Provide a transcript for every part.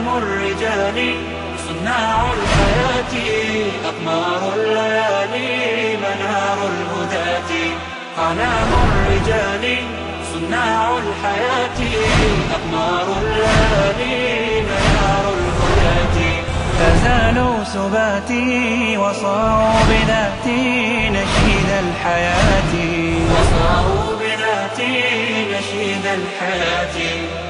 أعلام الرجال صناع الحياة أقمار الليالي منار الهداة. أعلام الرجال صناع الحياة أقمار الليالي منار الهداة. فزالوا سباتي وصاروا بذاتي نشيد الحياة. وصاروا بذاتي نشيد الحياة.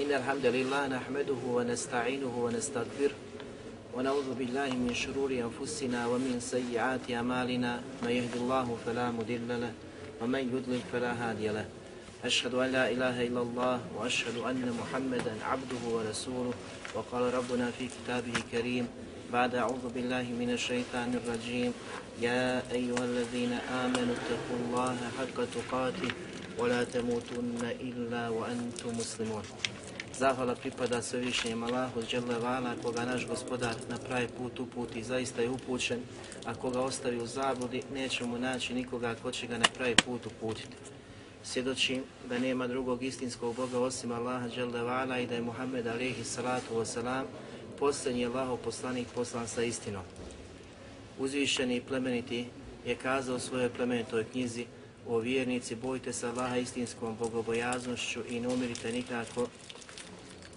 إن الحمد لله نحمده ونستعينه ونستغفره ونعوذ بالله من شرور أنفسنا ومن سيئات أعمالنا. من يهد الله فلا مضل له ومن يضلل فلا هادي له. أشهد أن لا إله إلا الله وأشهد أن محمدا عبده ورسوله. وقال ربنا في كتابه الكريم بعد أعوذ بالله من الشيطان الرجيم. يا أيها الذين آمنوا اتقوا الله حق تقاته ولا تموتن إلا وأنتم مسلمون. Zahvala pripada svevišnjem Allahu Đele Vala, koga naš gospodar na pravi put uputi, zaista je upućen, a koga ostavi u zabludi, neće mu naći nikoga ko će ga na pravi put uputiti. Svjedočim da nema drugog istinskog Boga osim Allaha Đele Vala i da je Muhammed alihi salatu wasalam posljednji Allahov poslanik poslan sa istinom. Uzvišeni i plemeniti je kazao svoje svojoj plemenitoj knjizi o vjernici, bojte se Allaha istinskom bogobojaznošću i ne umirite nikako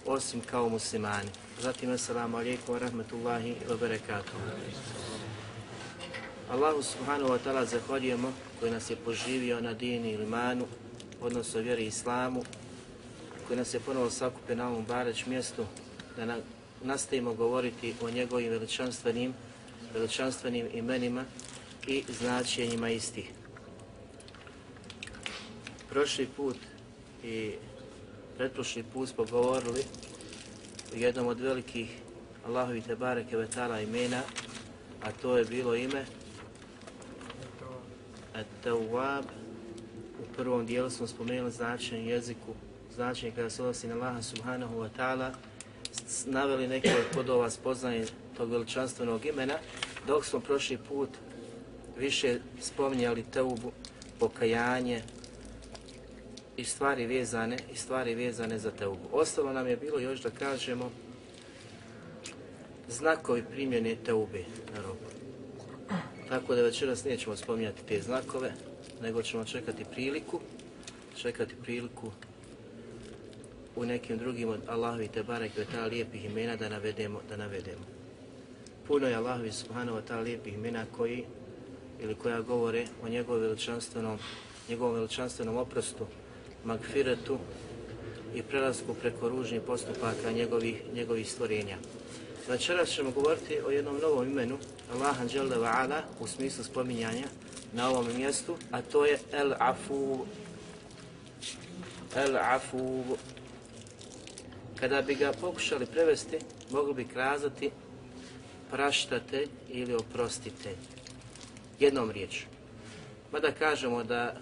osim kao muslimani. Zatim, assalamu alaikum wa rahmatullahi wa barakatuh. Allahu subhanahu wa ta'ala zahvaljujemo koji nas je poživio na dini ili manu, odnosno vjeri islamu, koji nas je ponovo sakupio na ovom bareć mjestu da na, nastavimo govoriti o njegovim veličanstvenim, veličanstvenim imenima i značenjima istih. Prošli put i pretprošli put smo govorili o jednom od velikih Allahovi Tebare Kevetala imena, a to je bilo ime At-Tawwab. U prvom dijelu smo spomenuli značenje jeziku, značenje kada se odnosi na Allaha Subhanahu wa ta'ala, naveli neke od podova spoznaje tog veličanstvenog imena, dok smo prošli put više spominjali teubu, pokajanje, i stvari vezane i stvari vezane za teubu. Ostalo nam je bilo još da kažemo znakovi primjene teube na robu. Tako da večeras nećemo spominjati te znakove, nego ćemo čekati priliku, čekati priliku u nekim drugim od Allahovi te barek ta lijepih imena da navedemo, da navedemo. Puno je Allahovi subhanahu wa ta'ala lijepih imena koji ili koja govore o njegovom veličanstvenom, njegovom veličanstvenom oprostu, magfiretu i prelasku preko ružnih postupaka njegovih, njegovih stvorenja. Večeras ćemo govoriti o jednom novom imenu, Allah Anđele Va'ala u smislu spominjanja na ovom mjestu, a to je El Afu. El Afu. Kada bi ga pokušali prevesti, mogli bi kazati praštate ili oprostite. Jednom riječu. Mada kažemo da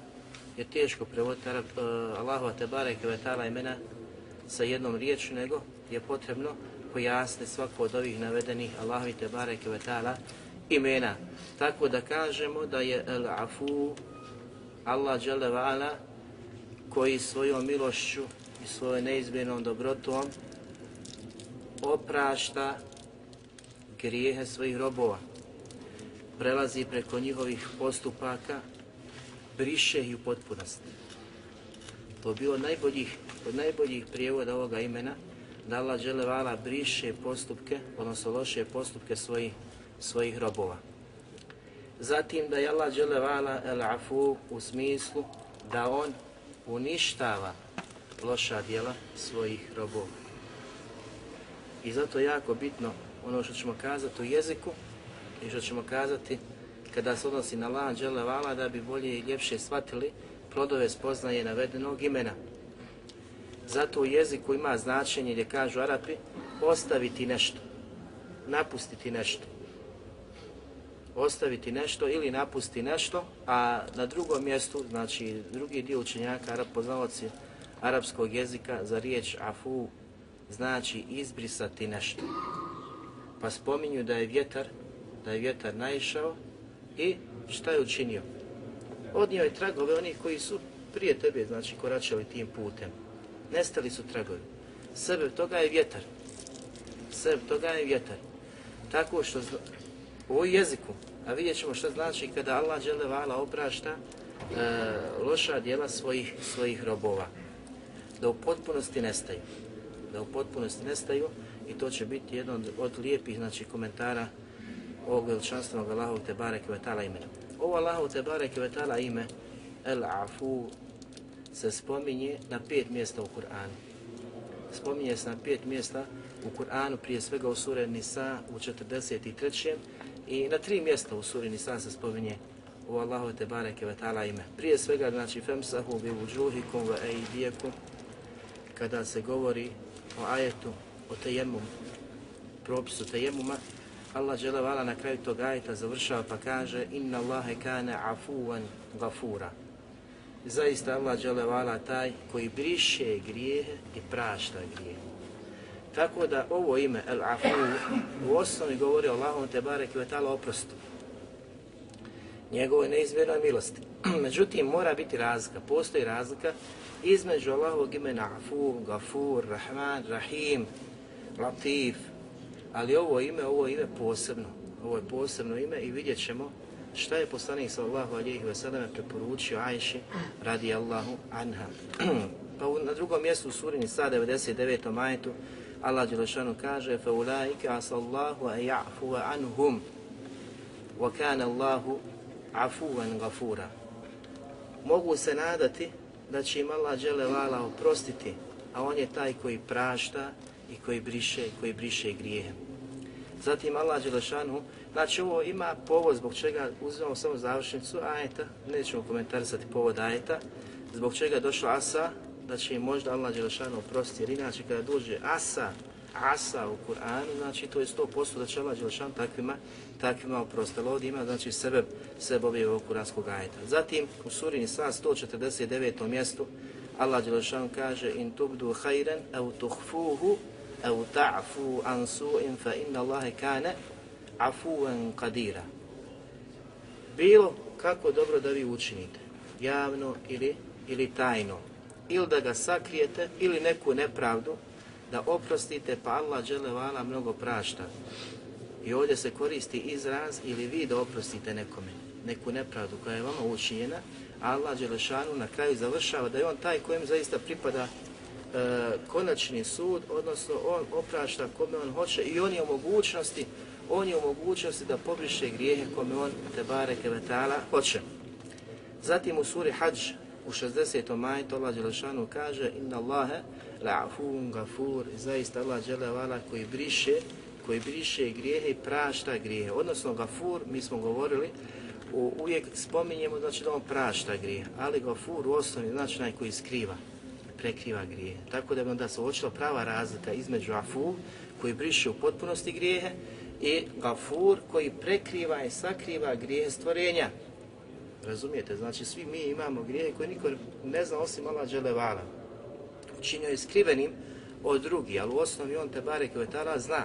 je teško prevoditi Arab, uh, Allahova Tebare Kvetala imena sa jednom riječu, nego je potrebno pojasniti svako od ovih navedenih Allahovi Tebare Kvetala imena. Tako da kažemo da je El Afu Allah Đelevala koji svojom milošću i svojom neizmjernom dobrotom oprašta grijehe svojih robova, prelazi preko njihovih postupaka briše i u potpunosti. To je bilo najboljih, od najboljih prijevoda ovoga imena, da Allah dželevala briše postupke, odnosno loše postupke svojih, svojih robova. Zatim da je Allah dželevala el afu u smislu da on uništava loša djela svojih robova. I zato je jako bitno ono što ćemo kazati u jeziku i što ćemo kazati kada se odnosi na Allah Đelevala da bi bolje i ljepše shvatili plodove spoznaje navedenog imena. Zato u jeziku ima značenje gdje kažu Arapi ostaviti nešto, napustiti nešto. ostaviti nešto ili napusti nešto, a na drugom mjestu, znači drugi dio učenjaka, arab, poznavaoci arapskog jezika, za riječ afu znači izbrisati nešto. Pa spominju da je vjetar, da je vjetar naišao i šta je učinio? Odnio je tragove onih koji su prije tebe, znači, koračali tim putem. Nestali su tragovi. Sebe toga je vjetar. Sebe toga je vjetar. Tako što u jeziku, a vidjet ćemo što znači kada Allah dželevala oprašta e, loša djela svojih, svojih robova. Da u potpunosti nestaju. Da u potpunosti nestaju i to će biti jedan od, od lijepih znači, komentara ovog veličanstvenog Allahovog Tebare Kvetala imena. Ovo Allahov Tebare Kvetala ime El Afu se spominje na pet mjesta u Kur'anu. Spominje se na pet mjesta u Kur'anu, prije svega u sure Nisa u 43. I na tri mjesta u suri Nisa se spominje u Allahu te bareke ve taala ime. Prije svega znači femsahu bi wujuhikum wa aydiyakum kada se govori o ajetu o tejemum propisu tejemuma Allah dželle vala na kraju tog ajeta završava pa kaže inna Allahe kana afuwan gafura. Zaista Allah dželle vala taj koji briše grijehe i prašta grijehe. Tako da ovo ime El Afu u osnovi govori o Allahom te barek i vetala oprostu. Njegove neizmjernoj milosti. Međutim, mora biti razlika, postoji razlika između Allahovog imena Afu, Gafur, Rahman, Rahim, Latif, ali ovo ime, ovo ime posebno. Ovo je posebno ime i vidjet ćemo šta je poslanik sallallahu alihi wasallam preporučio Ajši radi Allahu anha. pa na drugom mjestu u surini sa 99. majetu Allah Đelešanu kaže فَأُولَٰئِكَ عَسَ اللَّهُ أَنْ يَعْفُوَ عَنْهُمْ وَكَانَ اللَّهُ عَفُوًا غَفُورًا Mogu se nadati da će im Allah Đelevala oprostiti, a on je taj koji prašta i koji briše, koji briše grijehe. Zatim Allah Đelešanu, znači ovo ima povod zbog čega uzimamo samo završnicu ajeta, nećemo komentarisati povod ajeta, zbog čega je došla Asa, da će im možda Allah Đelešanu oprostiti, jer inače kada dođe asa, asa u Kur'anu, znači to je 100% da će Allah Đelešanu takvima, takvima oprostiti. Ovdje ima znači sebe, sebe ovih ovog kuranskog ajeta. Zatim u suri Nisa 149. mjestu Allah Đelešanu kaže in tubdu hajren au tuhfuhu au ta'fu an su'in fa inna Allahe kane afuan kadira. Bilo kako dobro da vi učinite, javno ili, ili tajno, ili da ga sakrijete ili neku nepravdu da oprostite pa Allah dželevala mnogo prašta. I ovdje se koristi izraz ili vi da oprostite nekome, neku nepravdu koja je vama učinjena, Allah Đelešanu na kraju završava da je on taj kojem zaista pripada e, konačni sud, odnosno on oprašta kome on hoće i on je u mogućnosti, on je u mogućnosti da pobriše grijehe kome on te bareke vetala hoće. Zatim u suri Hadž u 60. majetu Allah Đelešanu kaže Inna Allahe la'afun gafur Zaista Allah Đelevala koji briše koji briše grijehe i prašta grijehe. Odnosno gafur, mi smo govorili, u, uvijek spominjemo znači da on prašta grijehe, ali gafur u osnovi znači onaj koji skriva, prekriva grijehe. Tako da bi onda se uočila prava razlika između afu koji briše u potpunosti grijehe i gafur koji prekriva i sakriva grijehe stvorenja. Razumijete? Znači, svi mi imamo grijehe koje niko ne zna osim Allah Đelevala. Učinio je skrivenim od drugi, ali u osnovi on te bare koje zna.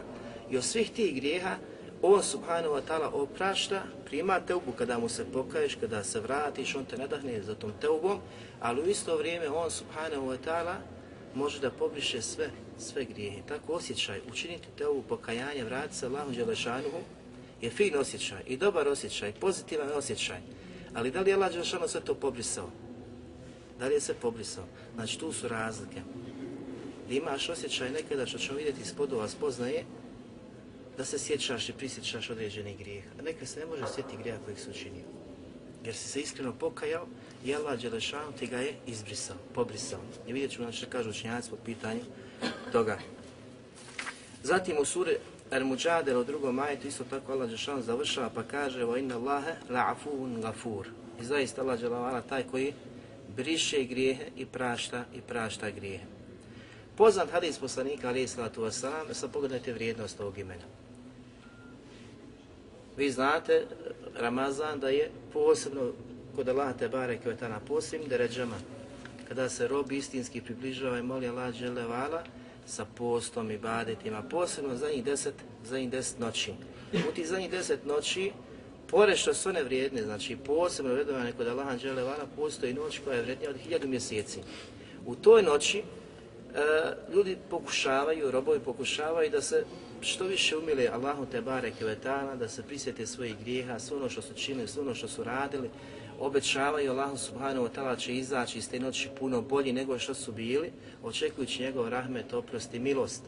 I od svih tih grijeha, on subhanahu wa ta'ala oprašta, prima teubu kada mu se pokaješ, kada se vratiš, on te nadahne za tom teubom, ali u isto vrijeme on subhanahu wa ta'ala može da pobriše sve, sve grijehe. Tako osjećaj, učiniti teubu pokajanje, vrati se Allahu Đelešanuhu, je fin osjećaj i dobar osjećaj, pozitivan osjećaj. Ali da li je Allah Đelšano sve to pobrisao? Da li je sve pobrisao? Znači tu su razlike. Imaš osjećaj nekada što ćemo vidjeti ispod ova spoznaje, da se sjećaš i prisjećaš određenih grijeha. A neka se ne može sjetiti grijeha kojeg su učinio. Jer si se iskreno pokajao i Allah Đelešanu ti ga je izbrisao, pobrisao. I vidjet ćemo što kažu učinjaci po pitanju toga. Zatim u suri Al-Mujadil u drugom majetu isto tako Allah Đelešanu završava pa kaže wa inna Allahe la'afuun gafur. I zaista Allah Đelešanu taj koji briše grijehe i prašta i prašta grijehe. Poznat hadis poslanika alaih salatu wasalam, sad pogledajte vrijednost ovog imena. Vi znate, eh, Ramazan da je posebno kod Allah te bareke ve na posebnim deređama kada se rob istinski približava i moli Allah dželevala sa postom i badetima, posebno za njih deset, za njih deset noći. U ti za njih deset noći, pored što su one vrijedne, znači posebno vredovane kod Allaha dželevala, postoji noć koja je vrednija od hiljadu mjeseci. U toj noći E, ljudi pokušavaju, robovi pokušavaju da se što više umile Allahu te bareke vetana, da se prisjete svojih grijeha, sve ono što su činili, sve ono što su radili, obećavaju Allahu subhanahu wa ta'ala će izaći iz te noći puno bolji nego što su bili, očekujući njegov rahmet, oprost i milost.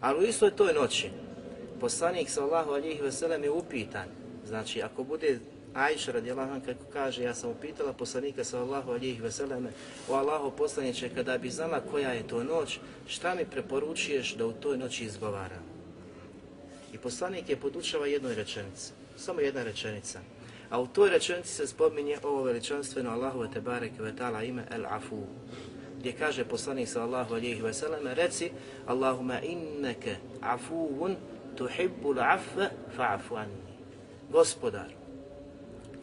Ali u istoj toj noći, poslanik sallahu alihi veselem je upitan, znači ako bude Ajša radijallahu anha kako kaže, ja sam upitala poslanika sallallahu alejhi ve selleme, o Allahu poslanice, kada bi znala koja je to noć, šta mi preporučuješ da u toj noći izgovaram? I poslanik je podučava jednoj rečenici, samo jedna rečenica. A u toj rečenici se spominje ovo veličanstveno Allahu te bareke ve taala ime El Afu. Gdje kaže poslanik sallallahu alejhi ve selleme reci Allahumma innaka afuun tuhibbul afwa fa'fu anni. Gospodar,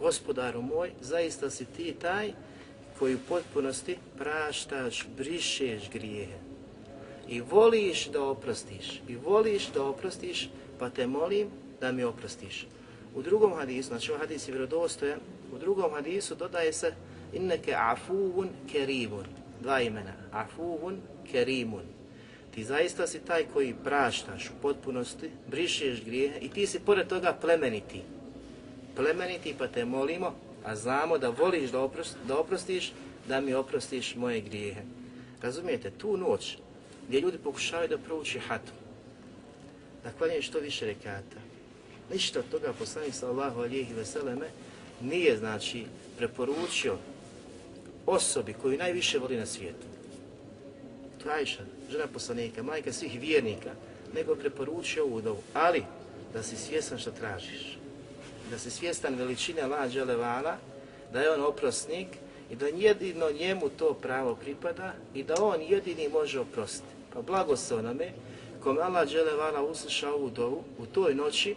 gospodaru moj, zaista si ti taj koji u potpunosti praštaš, brišeš grijehe. I voliš da oprostiš, i voliš da oprostiš, pa te molim da mi oprostiš. U drugom hadisu, znači ovaj hadis je vjerodostojan, u drugom hadisu dodaje se inneke afuvun kerimun, dva imena, afuvun kerimun. Ti zaista si taj koji praštaš u potpunosti, brišeš grijehe i ti si pored toga plemeniti. Plemeniti pa te molimo, a znamo da voliš da, oprost, da oprostiš, da mi oprostiš moje grijehe. Razumijete, tu noć gdje ljudi pokušavaju da prouči hatu, da klanjaju što više rekata, Ništa od toga poslanik sallahu alijih veseleme nije znači preporučio osobi koju najviše voli na svijetu. To je Ajša, žena poslanika, majka svih vjernika, nego preporučio ovu dovu. Ali, da si svjestan što tražiš. Da si svjestan veličine Allah Đelevala, da je on oprosnik i da jedino njemu to pravo pripada i da on jedini može oprostiti. Pa blago se onome, kom Allah Đelevala usliša ovu dovu u toj noći,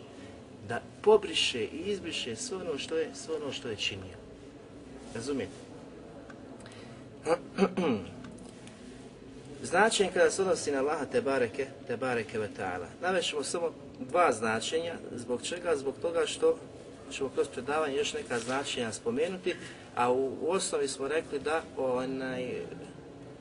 da pobriše i izbriše sve ono što je, sve ono što je činio. Razumijete? Značenje kada se odnosi na Allaha te bareke, te bareke ve ta'ala. Navešemo samo dva značenja, zbog čega? Zbog toga što ćemo kroz predavanje još neka značenja spomenuti, a u, u osnovi smo rekli da onaj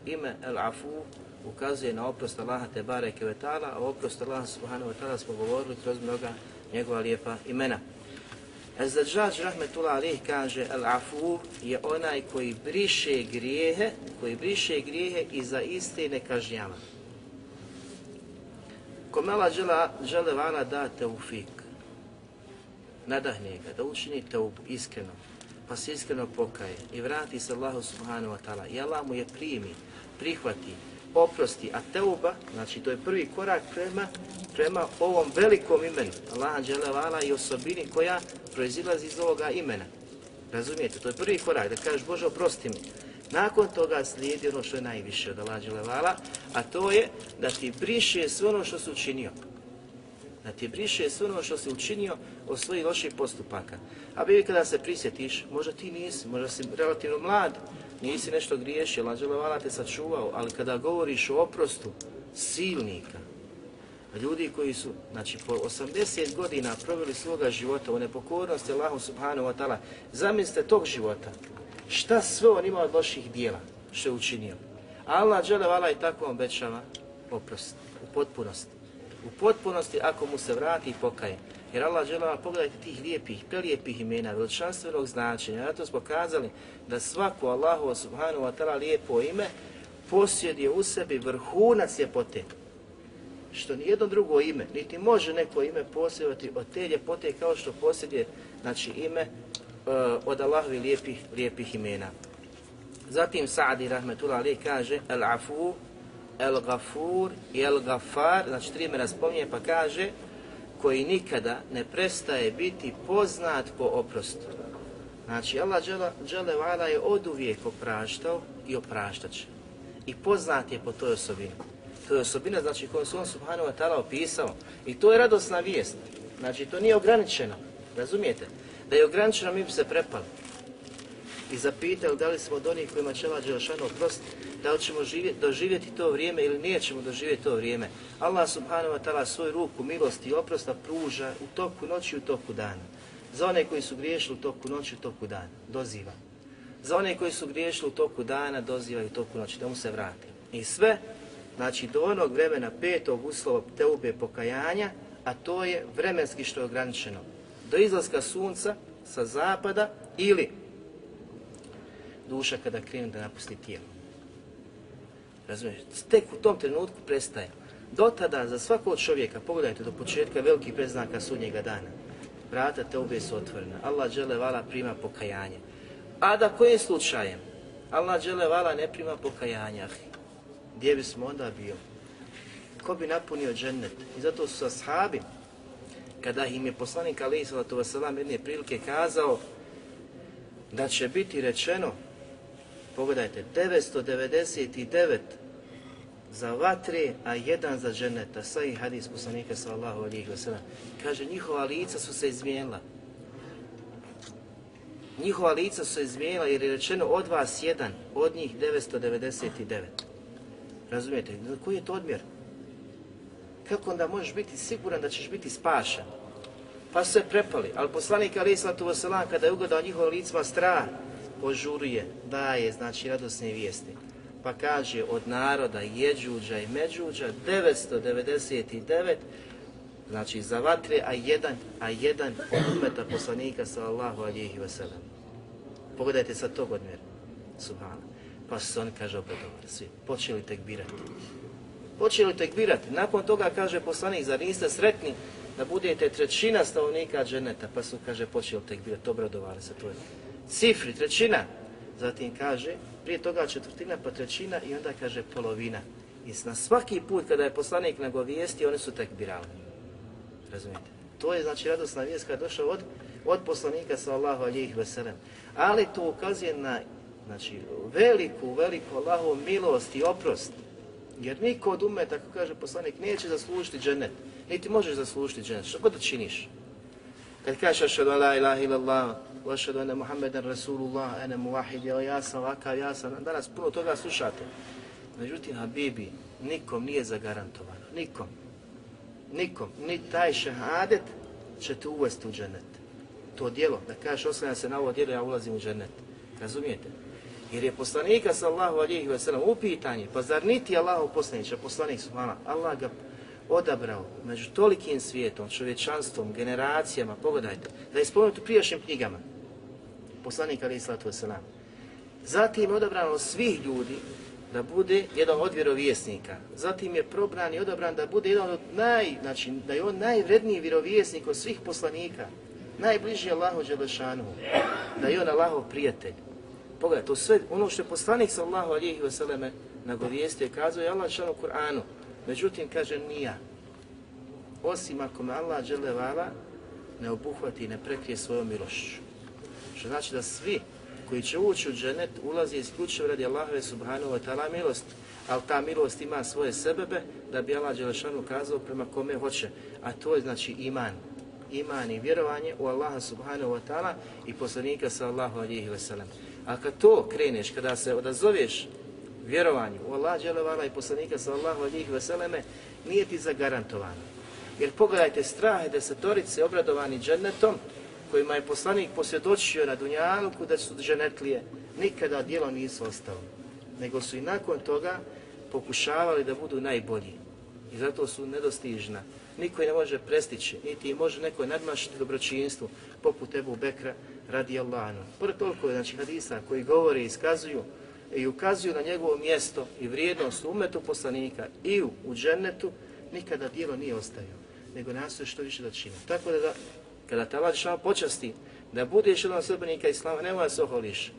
ime El Afu ukazuje na oprost Allaha te bareke ve ta'ala, a oprost Allaha subhanahu wa ta'ala smo govorili kroz mnoga njegova lijepa imena. Ezdadžađ rahmetullah alih kaže El Afu je onaj koji briše grijehe, koji briše grijehe i za iste ne kažnjava. Komela žele, žele vala da teufik, nadahne ga, da učini teubu iskreno, pa se iskreno pokaje i vrati se Allahu subhanahu wa ta'ala i Allah mu je primi, prihvati, oprosti, a teuba, znači to je prvi korak prema, prema ovom velikom imenu, Allaha dželevala i osobini koja proizilazi iz ovoga imena. Razumijete, to je prvi korak, da kažeš Bože oprosti mi. Nakon toga slijedi ono što je najviše od Allaha dželevala, a to je da ti briše sve ono što si učinio. Da ti briše sve ono što si učinio od svojih loših postupaka. A bi kada se prisjetiš, možda ti nisi, možda si relativno mlad, nisi nešto griješio, Anđele te sačuvao, ali kada govoriš o oprostu silnika, ljudi koji su, znači, po 80 godina proveli svoga života u nepokornosti Allahu subhanahu wa ta'ala, zamislite tog života, šta sve on ima od loših dijela što je učinio. Allah dželevala i tako obećava oprost u potpunosti. U potpunosti ako mu se vrati i pokaje. Jer Allah žele pogledajte tih lijepih, prelijepih imena, veličanstvenog značenja. Zato smo kazali da svako Allahu subhanahu wa ta'ala lijepo ime posjeduje u sebi vrhunac ljepote. Što ni jedno drugo ime, niti može neko ime posjedovati od te ljepote kao što posjeduje znači, ime uh, od Allahovi lijepih, lijepih imena. Zatim Sa'di rahmetullah ali kaže El Gafur i El-Gafar, znači tri imena spominje pa kaže koji nikada ne prestaje biti poznat po oprostu. Znači, Allah džele vala je od uvijek opraštao i opraštač. I poznat je po toj osobini. To je osobina, znači, koju su on subhanahu wa ta'ala opisao. I to je radosna vijest. Znači, to nije ograničeno. Razumijete? Da je ograničeno, mi bi se prepali. I zapitali da li smo od onih kojima će Allah Đelešanu oprostiti, da li ćemo živjeti, doživjeti to vrijeme ili nećemo doživjeti to vrijeme. Allah subhanahu wa ta'ala svoju ruku milosti i oprosta pruža u toku noći i u toku dana. Za one koji su griješili u toku noći i u toku dana, doziva. Za one koji su griješili u toku dana, doziva i u toku noći, da mu se vrati. I sve, znači do onog vremena petog uslova teube pokajanja, a to je vremenski što je ograničeno. Do izlaska sunca sa zapada ili duša kada krene da napusti tijelo. Razumiješ? Tek u tom trenutku prestaje. Do tada, za svakog čovjeka, pogledajte do početka velikih preznaka sudnjega dana, vrata te obje su otvorena. Allah žele vala prima pokajanje. A da kojim slučajem? Allah žele vala ne prima pokajanje, ahi. Gdje bismo onda bili? Ko bi napunio džennet? I zato su ashabi, kada im je poslanik Ali Salatu Veselam jedne prilike kazao da će biti rečeno Pogledajte, 999 za vatre, a jedan za dženeta. Sahih hadis poslanika sallahu alihi wasallam. Kaže, njihova lica su se izmijenila. Njihova lica su se izmijenila jer je rečeno od vas jedan, od njih 999. Razumijete? Koji je to odmjer? Kako onda možeš biti siguran da ćeš biti spašen? Pa su se prepali, ali poslanik Ali sallatu wasallam kada je ugodao njihovim licima strah, požuruje, daje, znači radosne vijesti. Pa kaže od naroda Jeđuđa i Međuđa 999, znači za vatre, a jedan, a jedan od umeta poslanika sallallahu alihi wasallam. Pogledajte sa tog odmjera, subhana. Pa su oni, kaže, obradovali svi, počeli tek birati. Počeli tek birati. Nakon toga kaže poslanik, zar niste sretni da budete trećina stavnika dženeta? Pa su, kaže, počeli tek birati, obradovali se to je cifri, trećina. Zatim kaže, prije toga četvrtina, pa trećina i onda kaže polovina. I na svaki put kada je poslanik nagovijesti, oni su tek birali. Razumijete? To je znači radosna vijest kada je došao od, od poslanika sallahu alijih veselem. Ali to ukazuje na znači, veliku, veliku Allahovu milost i oprost. Jer niko od ume, tako kaže poslanik, neće zaslužiti dženet. Niti možeš zaslužiti dženet. Što god da činiš. Kad kažeš ašadu la ilaha illallah, wa ašhadu anna Muhammeden Rasulullah, ene muvahid, ja, ja sam ovakav, ja sam, danas puno toga slušate. Međutim, Habibi, nikom nije zagarantovano, nikom. Nikom, ni taj šehadet će te uvesti u dženet. To dijelo, da kažeš oslanjam se na ovo dijelo, ja ulazim u dženet. Razumijete? Jer je poslanika sallahu alihi wa sallam u pitanje, pa zar niti Allahu poslanića, poslanik su Allah ga odabrao među tolikim svijetom, čovječanstvom, generacijama, pogledajte, da je spomenuto prijašnjim knjigama, poslanik Ali Islatu Veselam. Zatim je odabrano svih ljudi da bude jedan od vjerovjesnika. Zatim je probran i odabran da bude jedan od naj, znači da je on najvredniji vjerovjesnik od svih poslanika, najbliži Allahu Đelešanu, da je on Allahov prijatelj. Pogledajte, to sve ono što je poslanik sallahu alihi vseleme nagovijestio, kazao je Allah u Kur'anu, Međutim, kaže, nija. Osim ako me Allah dželevala ne obuhvati i ne prekrije svojom milošću. Što znači da svi koji će ući u dženet ulazi isključivo radi Allahove subhanahu wa ta'ala milosti. Ali ta milost ima svoje sebebe da bi Allah Đelešanu kazao prema kome hoće. A to je znači iman. Iman i vjerovanje u Allaha subhanahu wa ta'ala i poslanika sallahu alihi wa sallam. A kad to kreneš, kada se odazoveš vjerovanju u Allah dželevala i poslanika sallallahu alihi veseleme nije ti zagarantovano. Jer pogledajte strahe desetorice obradovani džennetom kojima je poslanik posvjedočio na Dunjaluku da su dženetlije nikada dijelo nisu ostalo. Nego su i nakon toga pokušavali da budu najbolji. I zato su nedostižna. Niko ne može prestići, niti može neko nadmašiti dobročinstvu poput Ebu Bekra radi Allahanu. Pored toliko znači, hadisa koji govore i iskazuju i ukazuju na njegovo mjesto i vrijednost u umetu poslanika i u, u džennetu, nikada dijelo nije ostavio, nego nastoje što više da čini. Tako da, da kada te Allah počasti da budeš jedan srbenika Islama, nemoj da se oholiš,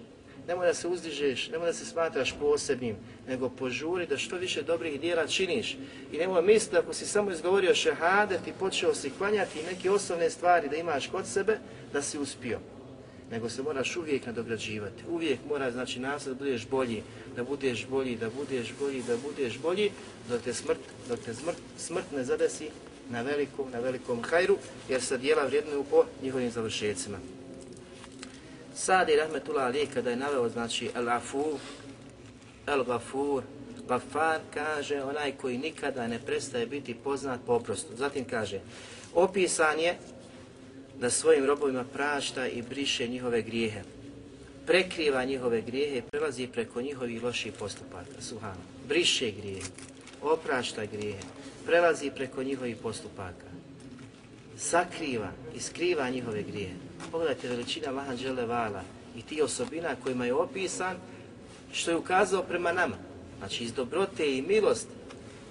nemoj da se uzdižeš, nemoj da se smatraš posebnim, nego požuri da što više dobrih dijela činiš. I nemoj misliti da ako si samo izgovorio šehadet i počeo si klanjati neke osnovne stvari da imaš kod sebe, da si uspio nego se moraš uvijek nadograđivati. Uvijek mora znači nasad da budeš bolji, da budeš bolji, da budeš bolji, da budeš bolji, dok te smrt, dok te smrt, smrt ne zadesi na velikom, na velikom hajru, jer se dijela vrijednuju po njihovim završecima. Sadi Rahmetullah Ali kada je naveo, znači, Al-Afu, Al-Gafur, Gafar kaže onaj koji nikada ne prestaje biti poznat po oprostu. Zatim kaže, opisan je da svojim robovima prašta i briše njihove grijehe. Prekriva njihove grijehe i prelazi preko njihovih loših postupaka. Suhano. Briše grijehe, oprašta grijehe, prelazi preko njihovih postupaka. Sakriva i skriva njihove grijehe. Pogledajte veličina Lahan Vala i ti osobina kojima je opisan što je ukazao prema nama. Znači iz dobrote i milost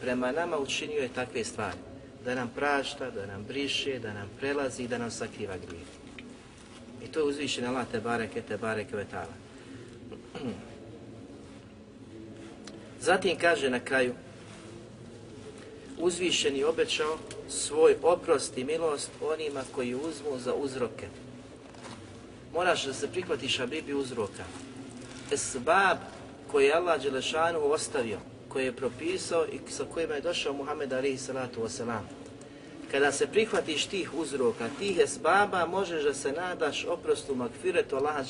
prema nama učinio je takve stvari. Da nam prašta, da nam briše, da nam prelazi i da nam sakriva grije. I to je uzvišen Allah te bareke, te bareke vetala. Zatim kaže na kraju, uzvišeni obećao svoj oprost i milost onima koji uzmu za uzroke. Moraš da se prihvatiš Habibi uzroka. Esbab koji je Allah Đelešanu ostavio, koji je propisao i sa kojima je došao Muhammed alihi salatu wasalam Kada se prihvatiš tih uzroka, tih esbaba, možeš da se nadaš oprostu magfiretu Allaha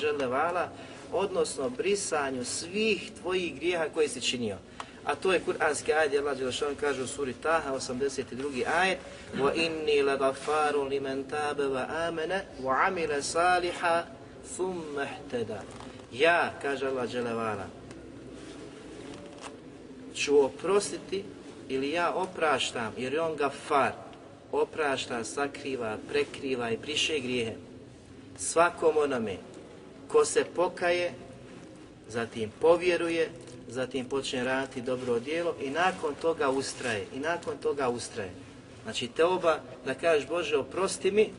Đelevala, odnosno brisanju svih tvojih grijeha koje si činio. A to je kuranski ajet, Allah Đelešanu kaže u suri Taha, 82. ajet وَإِنِّي لَغَفَارٌ لِمَنْ تَابَ وَآمَنَ وَعَمِلَ صَالِحًا ثُمَّ اهْتَدَى Ja, kaže Allah Đelevala, ću oprostiti ili ja opraštam, jer je on gafar, oprašta, sakriva, prekriva i briše grijehe. Svakom onome ko se pokaje, zatim povjeruje, zatim počne raditi dobro djelo i nakon toga ustraje. I nakon toga ustraje. Znači te oba da kažeš Bože oprosti mi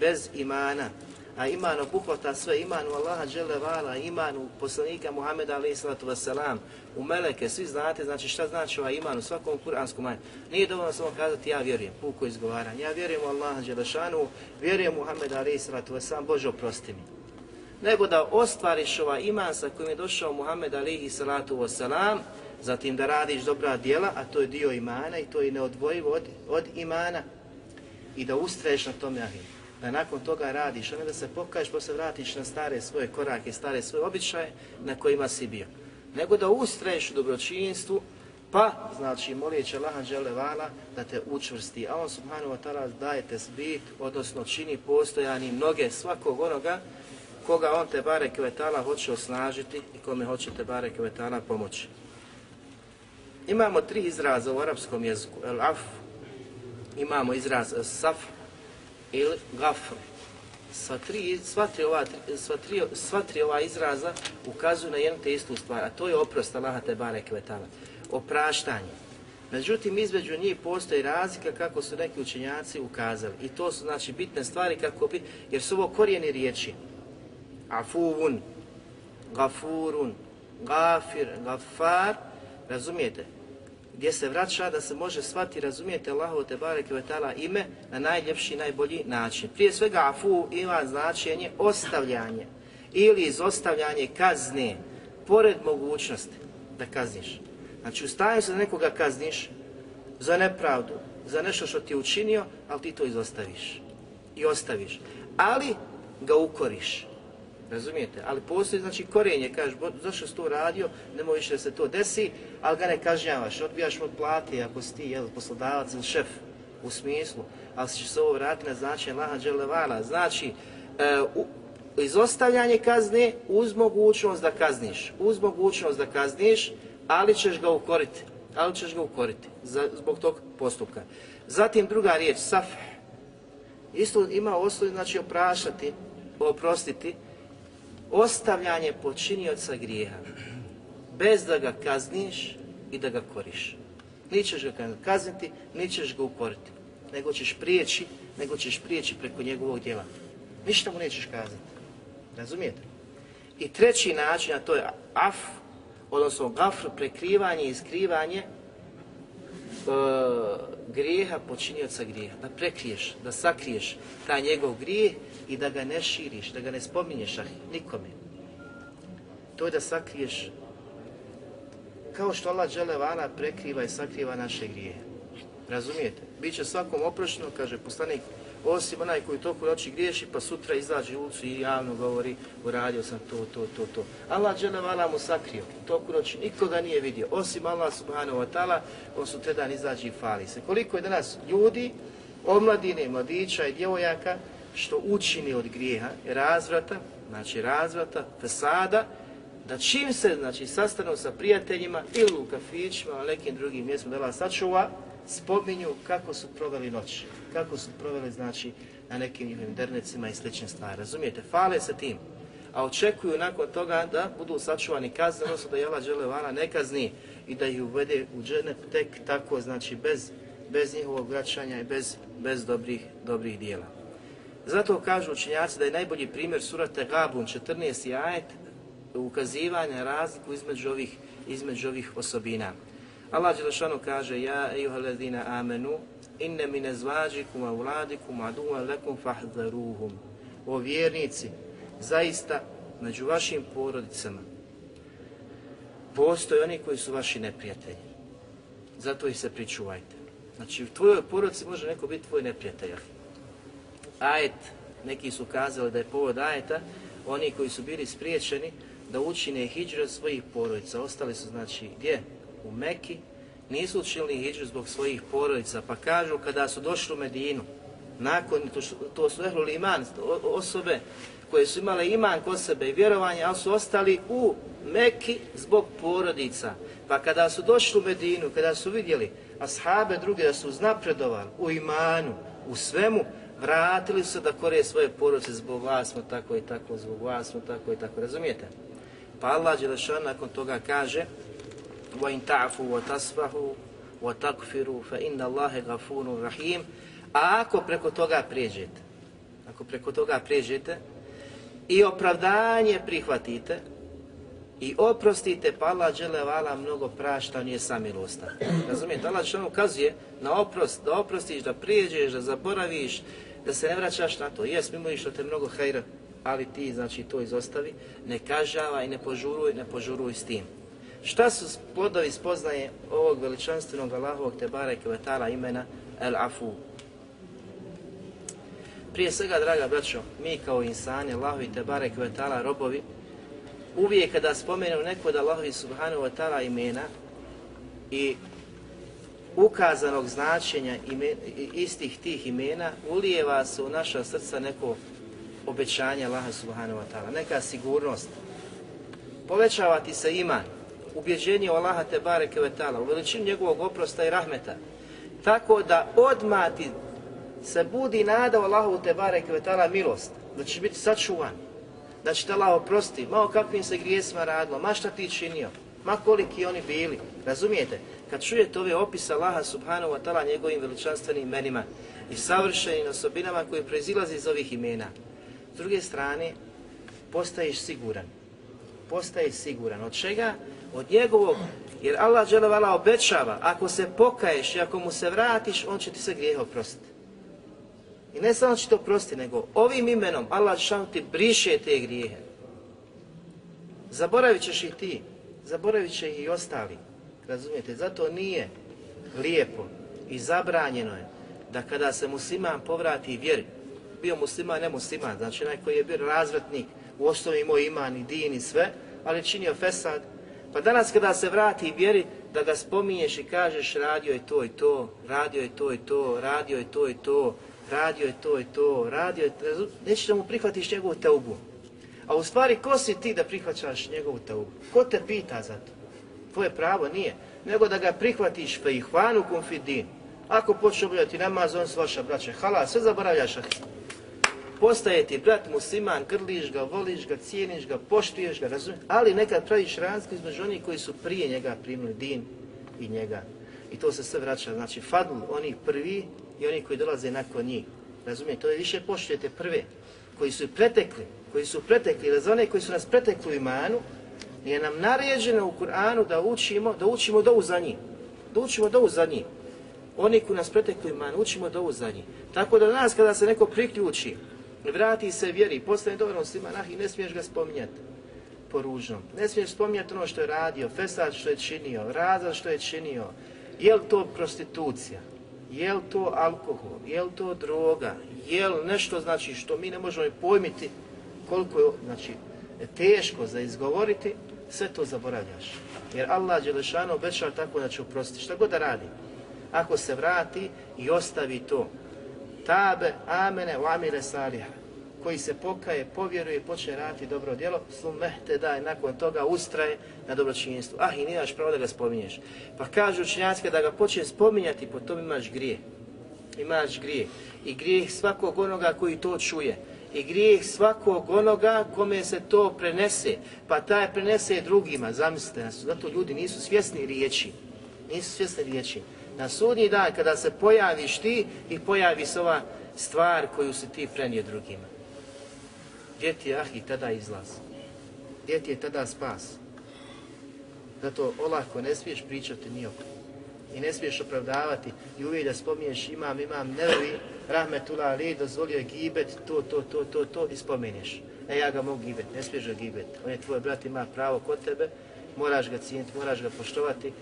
bez imana, a iman obuhvata sve, iman u Allaha dželevala, iman u poslanika Muhammeda alaih salatu wasalam, u meleke, svi znate, znači šta znači ovaj iman u svakom kuranskom ajetu. Nije dovoljno samo kazati ja vjerujem, puko izgovaranje, ja vjerujem u Allaha Đelešanu, vjerujem u Muhammeda alaih sallatu wasalam, Bože oprosti mi. Nego da ostvariš ovaj iman sa kojim je došao Muhammed alihi salatu wasalam, zatim da radiš dobra djela, a to je dio imana i to je neodvojivo od, od imana, i da ustraješ na tome ahim da nakon toga radiš, a ne da se pokaješ pa se vratiš na stare svoje korake, stare svoje običaje na kojima si bio. Nego da ustraješ u dobročinstvu, pa, znači, molijeći Allaha Đelevala da te učvrsti, a on subhanahu wa ta'ala daje te zbit, odnosno čini postojani mnoge svakog onoga koga on te bare kvetala hoće osnažiti i kome hoće te bare kvetala pomoći. Imamo tri izraza u arapskom jeziku, el af, imamo izraz saf, ili gafr. Sva tri, sva, tri ova, sva, tri, sva tri ova izraza ukazuju na jednu te istu stvar, a to je oprost Allaha te bare kvetala. Opraštanje. Međutim, između njih postoji razlika kako su neki učenjaci ukazali. I to su znači bitne stvari kako bi, jer su ovo korijeni riječi. Afuvun, gafurun, gafir, gafar, razumijete? Gdje se vraća da se može svati razumijete Allahu te bareke ve taala ime na najljepši najbolji način. Prije svega afu ima značenje ostavljanje ili izostavljanje kazne pored mogućnosti da kazniš. Znači ustaje se da nekoga kazniš za nepravdu, za nešto što ti je učinio, ali ti to izostaviš i ostaviš. Ali ga ukoriš. Razumijete? Ali postoji znači korenje, kažeš, zašto si to radio, ne više da se to desi, ali ga ne kažnjavaš, odbijaš mu od plate ako si ti jel, poslodavac ili šef u smislu, ali će se ovo vratiti na značenje Laha Đelevala. Znači, e, u, izostavljanje kazne uz mogućnost da kazniš, uz mogućnost da kazniš, ali ćeš ga ukoriti, ali ćeš ga ukoriti za, zbog tog postupka. Zatim druga riječ, saf, isto ima osnovi, znači oprašati, oprostiti, ostavljanje počinioca grijeha bez da ga kazniš i da ga koriš. Nićeš ga kazniti, nićeš ga ukoriti, nego ćeš prijeći, nego ćeš prijeći preko njegovog djela. Ništa mu nećeš kazati. Razumijete? I treći način, a to je af, odnosno gafr, prekrivanje i skrivanje uh, e, grijeha počinioca grijeha. Da prekriješ, da sakriješ taj njegov grijeh i da ga ne širiš, da ga ne spominješ ah, nikome. To je da sakriješ kao što Allah Đelevana prekriva i sakriva naše grije. Razumijete? Biće svakom oprošteno, kaže poslanik, osim onaj koji toku noći griješi, pa sutra izađe u ulicu i javno govori, uradio sam to, to, to, to. Allah dželevala mu sakrio, toku noći nikoga nije vidio, osim Allah subhanahu wa ta'ala, on su dan izađe i fali se. Koliko je danas ljudi, omladine, mladića i djevojaka, što učini od grijeha, razvrata, znači razvrata, fesada, da čim se znači, sastanu sa prijateljima ili u kafićima, na nekim drugim mjestima da sačuva, spominju kako su proveli noć, kako su proveli znači na nekim njihovim dernecima i slične stvari. Razumijete? Fale se tim. A očekuju nakon toga da budu sačuvani kazne, odnosno da Jela Đelevana ne kazni i da ih uvede u dženet tek tako, znači bez, bez njihovog vraćanja i bez, bez dobrih, dobrih dijela. Zato kažu učinjaci da je najbolji primjer surate Gabun 14. ajet ukazivanja razliku između ovih, između ovih osobina. Allah Đelešanu kaže Ja ejuha ladina amenu inne mine zvađikum a vladikum aduvan lekum fahdharuhum O vjernici, zaista među vašim porodicama postoje oni koji su vaši neprijatelji. Zato ih se pričuvajte. Znači u tvojoj porodici može neko biti tvoj neprijatelj. Ajet, neki su kazali da je povod ajeta, oni koji su bili spriječeni da učine hijđu svojih porodica. Ostali su znači gdje? u Meki, nisu učinili hijđru zbog svojih porodica, pa kažu kada su došli u Medinu, nakon, to, to su ehluli iman, osobe koje su imale iman kod sebe i vjerovanje, ali su ostali u Meki zbog porodica. Pa kada su došli u Medinu, kada su vidjeli ashabe druge da su uznapredovali u imanu, u svemu, vratili su da kore svoje porodice zbog vas smo tako i tako, zbog vas smo tako i tako, razumijete? Pa Allah Đelešan nakon toga kaže, وَإِنْ تَعْفُوا وَتَصْفَحُوا وَتَقْفِرُوا فَإِنَّ اللَّهَ غَفُورٌ رَحِيمٌ A ako preko toga prijeđete, ako preko toga prijeđete i opravdanje prihvatite i oprostite, pa Allah džele vala mnogo prašta, nije samilosta. Razumijete? Allah što ukazuje na oprost, da oprostiš, da prijeđeš, da zaboraviš, da se ne vraćaš na to. Jes, mimo što te mnogo hajra, ali ti, znači, to izostavi, ne kažava i ne požuruj, ne požuruj s tim. Šta su plodovi spoznaje ovog veličanstvenog Allahovog Tebara i Kvetala imena El Afu? Prije svega, draga braćo, mi kao insani, Allahovi Tebara i Kvetala robovi, uvijek kada spomenu neko od Allahovi Subhanahu wa ta'ala imena i ukazanog značenja imen, istih tih imena, ulijeva se u naša srca neko obećanje Allaha Subhanahu wa ta'ala, neka sigurnost. Povećava ti se iman, ubjeđenje u Allaha te bareke ve ta'ala, u veličinu njegovog oprosta i rahmeta, tako da odmah ti se budi nada u Allahu te bareke ve ta'ala milost, da će biti sačuvan, da će te Allah oprosti, malo kakvim se grijesima radilo, ma šta ti činio, ma koliki oni bili, razumijete? Kad čujete ove opise Allaha subhanahu wa ta'ala njegovim veličanstvenim imenima i savršenim osobinama koje proizilaze iz ovih imena, s druge strane, postaješ siguran, postaješ siguran. Od čega? od njegovog, jer Allah dželevala obećava, ako se pokaješ i ako mu se vratiš, on će ti se grijeh oprostiti. I ne samo će to prosti, nego ovim imenom Allah šan ti briše te grijehe. Zaboravit ćeš i ti, zaboravit će i ostali. Razumijete, zato nije lijepo i zabranjeno je da kada se musliman povrati vjeri, bio musliman, ne musliman, znači onaj koji je bio razvratnik, u osnovi moj iman i din i sve, ali činio fesad, Pa danas kada se vrati vjeri, da ga spominješ i kažeš radio je to i to, radio je to i to, radio je to i to, radio je to i to, radio je to, nećeš da mu prihvatiš njegovu teubu. A u stvari, ko si ti da prihvaćaš njegovu taubu? Ko te pita za to? Tvoje pravo nije. Nego da ga prihvatiš fe i hvanu konfidin. Ako počne obljati namaz, on s vaša braća. Hala, sve zaboravljaš ah. postaje ti brat musliman, grliš ga, voliš ga, cijeniš ga, poštuješ ga, razumiješ? Ali nekad praviš razliku između onih koji su prije njega primili din i njega. I to se sve vraća, znači fadl oni prvi i oni koji dolaze nakon njih. Razumijete? To je više poštujete prve, koji su pretekli, koji su pretekli, ili za one koji su nas pretekli u imanu, je nam naređeno u Kur'anu da učimo, da učimo dovu za njih. Da učimo dovu za njih. Oni koji nas pretekli u imanu, učimo dovu za njih. Tako da danas kada se neko priključi, vrati se vjeri, postane dobro muslima, nah, i ne smiješ ga spominjati po ružnom. Ne smiješ spominjati ono što je radio, fesad što je činio, razad što je činio. Je li to prostitucija? je li to alkohol, je li to droga, je li nešto znači što mi ne možemo pojmiti koliko je znači, teško za izgovoriti, sve to zaboravljaš. Jer Allah Đelešanu obećava tako da će uprostiti. Šta god da radi, ako se vrati i ostavi to, tabe, amene, u amire saliha, koji se pokaje, povjeruje, počne raditi dobro djelo, slumehte daj, nakon toga ustraje na dobročinjstvu. Ah, i nimaš pravo da ga spominješ. Pa kažu učinjacke da ga počne spominjati, potom imaš grije. Imaš grije. I grijeh svakog onoga koji to čuje. I grijeh svakog onoga kome se to prenese. Pa taj prenese drugima, zamislite nas. Zato ljudi nisu svjesni riječi. Nisu svjesni riječi. Na sudnji dan kada se pojaviš ti i pojavi se ova stvar koju se ti prenio drugima. Gdje ti je ahi tada izlaz? Gdje ti je tada spas? Zato olako ne smiješ pričati nijoko. I ne smiješ opravdavati i uvijek da spominješ imam, imam, nevi, rahmetullah ali, dozvolio je gibet, to, to, to, to, to i spominješ. E ja ga mogu gibet, ne smiješ ga gibet. On je tvoj brat, ima pravo kod tebe, moraš ga cijeniti, moraš ga poštovati.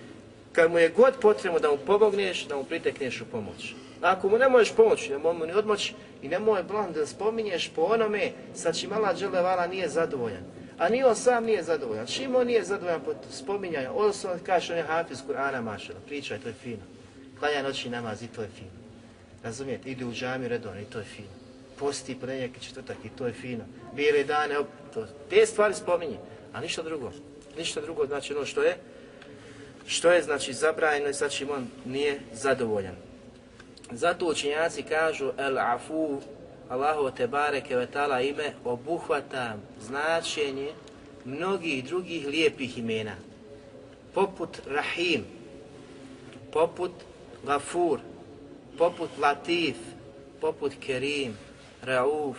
Kad mu je god potrebno da mu pomogneš, da mu pritekneš u pomoć. Ako mu ne možeš pomoći, ne možeš mu ni odmoći i nemoj blan da spominješ po onome sa čim Allah Đelevala nije zadovoljan. A ni on sam nije zadovoljan. Čim on nije zadovoljan po spominjanju, odnosno kaže on je hafiz Kur'ana mašala, pričaj, to je fino. Klanja noći namaz i to je fino. Razumijete, ide u džamiju redon i to je fino. Posti ponedjeljak i četvrtak i to je fino. Bijele dane, op, to, te stvari spominje, a ništa drugo. Ništa drugo znači ono što je, što je znači zabranjeno i sa čim on nije zadovoljan. Zato učenjaci kažu el afu Allahu te bareke ve taala ime obuhvata značenje mnogih drugih lijepih imena. Poput Rahim, poput Gafur, poput Latif, poput Kerim, Rauf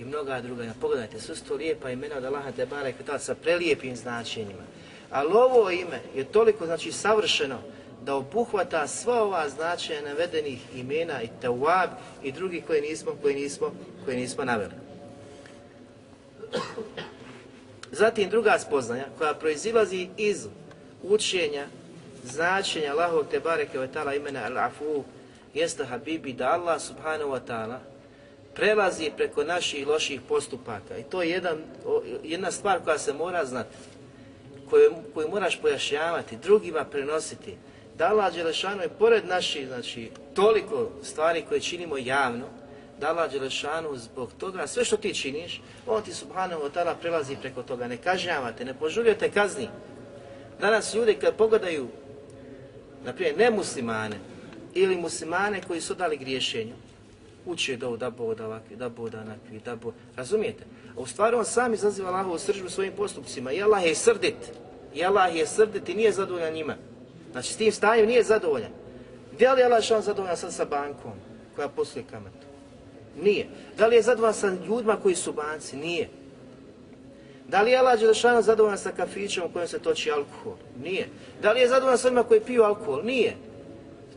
i mnoga druga. Pogledajte, su sto lijepa imena od Allaha te bareke taala sa prelijepim značenjima. Ali ovo ime je toliko znači savršeno da obuhvata sva ova značaja navedenih imena i tawab i drugi koje nismo, koje nismo, koje nismo naveli. Zatim druga spoznaja koja proizilazi iz učenja značenja Allahov te bareke ve taala imena al-afu jeste habibi da Allah subhanahu wa taala prelazi preko naših loših postupaka i to je jedan, jedna stvar koja se mora znati koju, koju moraš pojašnjavati, drugima prenositi, da Allah Đelešanu je pored naših, znači, toliko stvari koje činimo javno, da Allah Đelešanu zbog toga, sve što ti činiš, on ti subhanahu wa ta'ala prelazi preko toga, ne kažnjavate, ne požuljujete kazni. Danas ljudi kad pogledaju, naprimjer, nemuslimane ili muslimane koji su dali griješenju, uče da da boda ovakvi, da boda onakvi, da boda, razumijete? A u stvari on sam izaziva Allahovu sržbu svojim postupcima i Allah je srdit, i Allah je srdit i nije zadovoljan njima. Znači s tim stanjem nije zadovoljan. Da li je Allah šan zadovoljan sad sa bankom koja posluje kamatu? Nije. Da li je zadovoljan sa ljudima koji su banci? Nije. Da li je Allah Đelešana zadovoljan sa kafićem u kojem se toči alkohol? Nije. Da li je zadovoljan sa onima koji piju alkohol? Nije.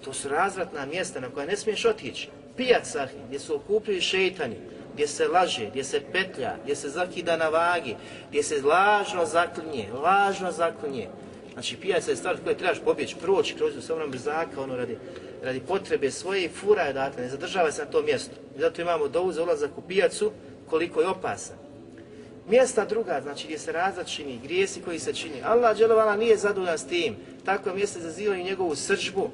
To su razvratna mjesta na koja ne smiješ otići. Pijaca gdje su okupljuju šeitani, gdje se laže, gdje se petlja, gdje se zakida na vagi, gdje se lažno zaklinje, lažno zaklinje. Znači pijaca je stvar koja trebaš pobjeći, proći kroz nju, samo brzaka, ono radi, radi potrebe svoje i fura je data, ne zadržava se na tom mjestu. I zato imamo dovu za ulazak u pijacu koliko je opasan. Mjesta druga, znači gdje se razad čini, grijesi koji se čini. Allah dželovala nije zadovoljan s tim. Takvo mjesto zazivaju njegovu srđbu.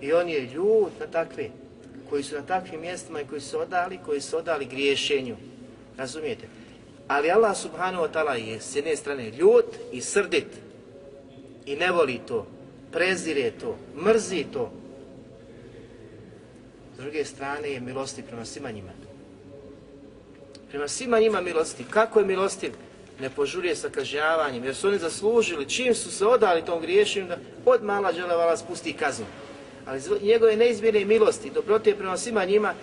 I on je ljud na takve, koji su na takvim mjestima i koji su odali, koji su odali griješenju. Razumijete? Ali Allah subhanahu wa ta'ala je s jedne strane ljud i srdit i ne voli to, prezire to, mrzi to. S druge strane je milosti prema svima njima. Prema svima njima milosti. Kako je milostiv? Ne požurije sa kažnjavanjem, jer su oni zaslužili, čim su se odali tom griješenju, da od mala želevala spusti kaznu. Ali njegove neizmjene milosti, dobrote prema svima njima,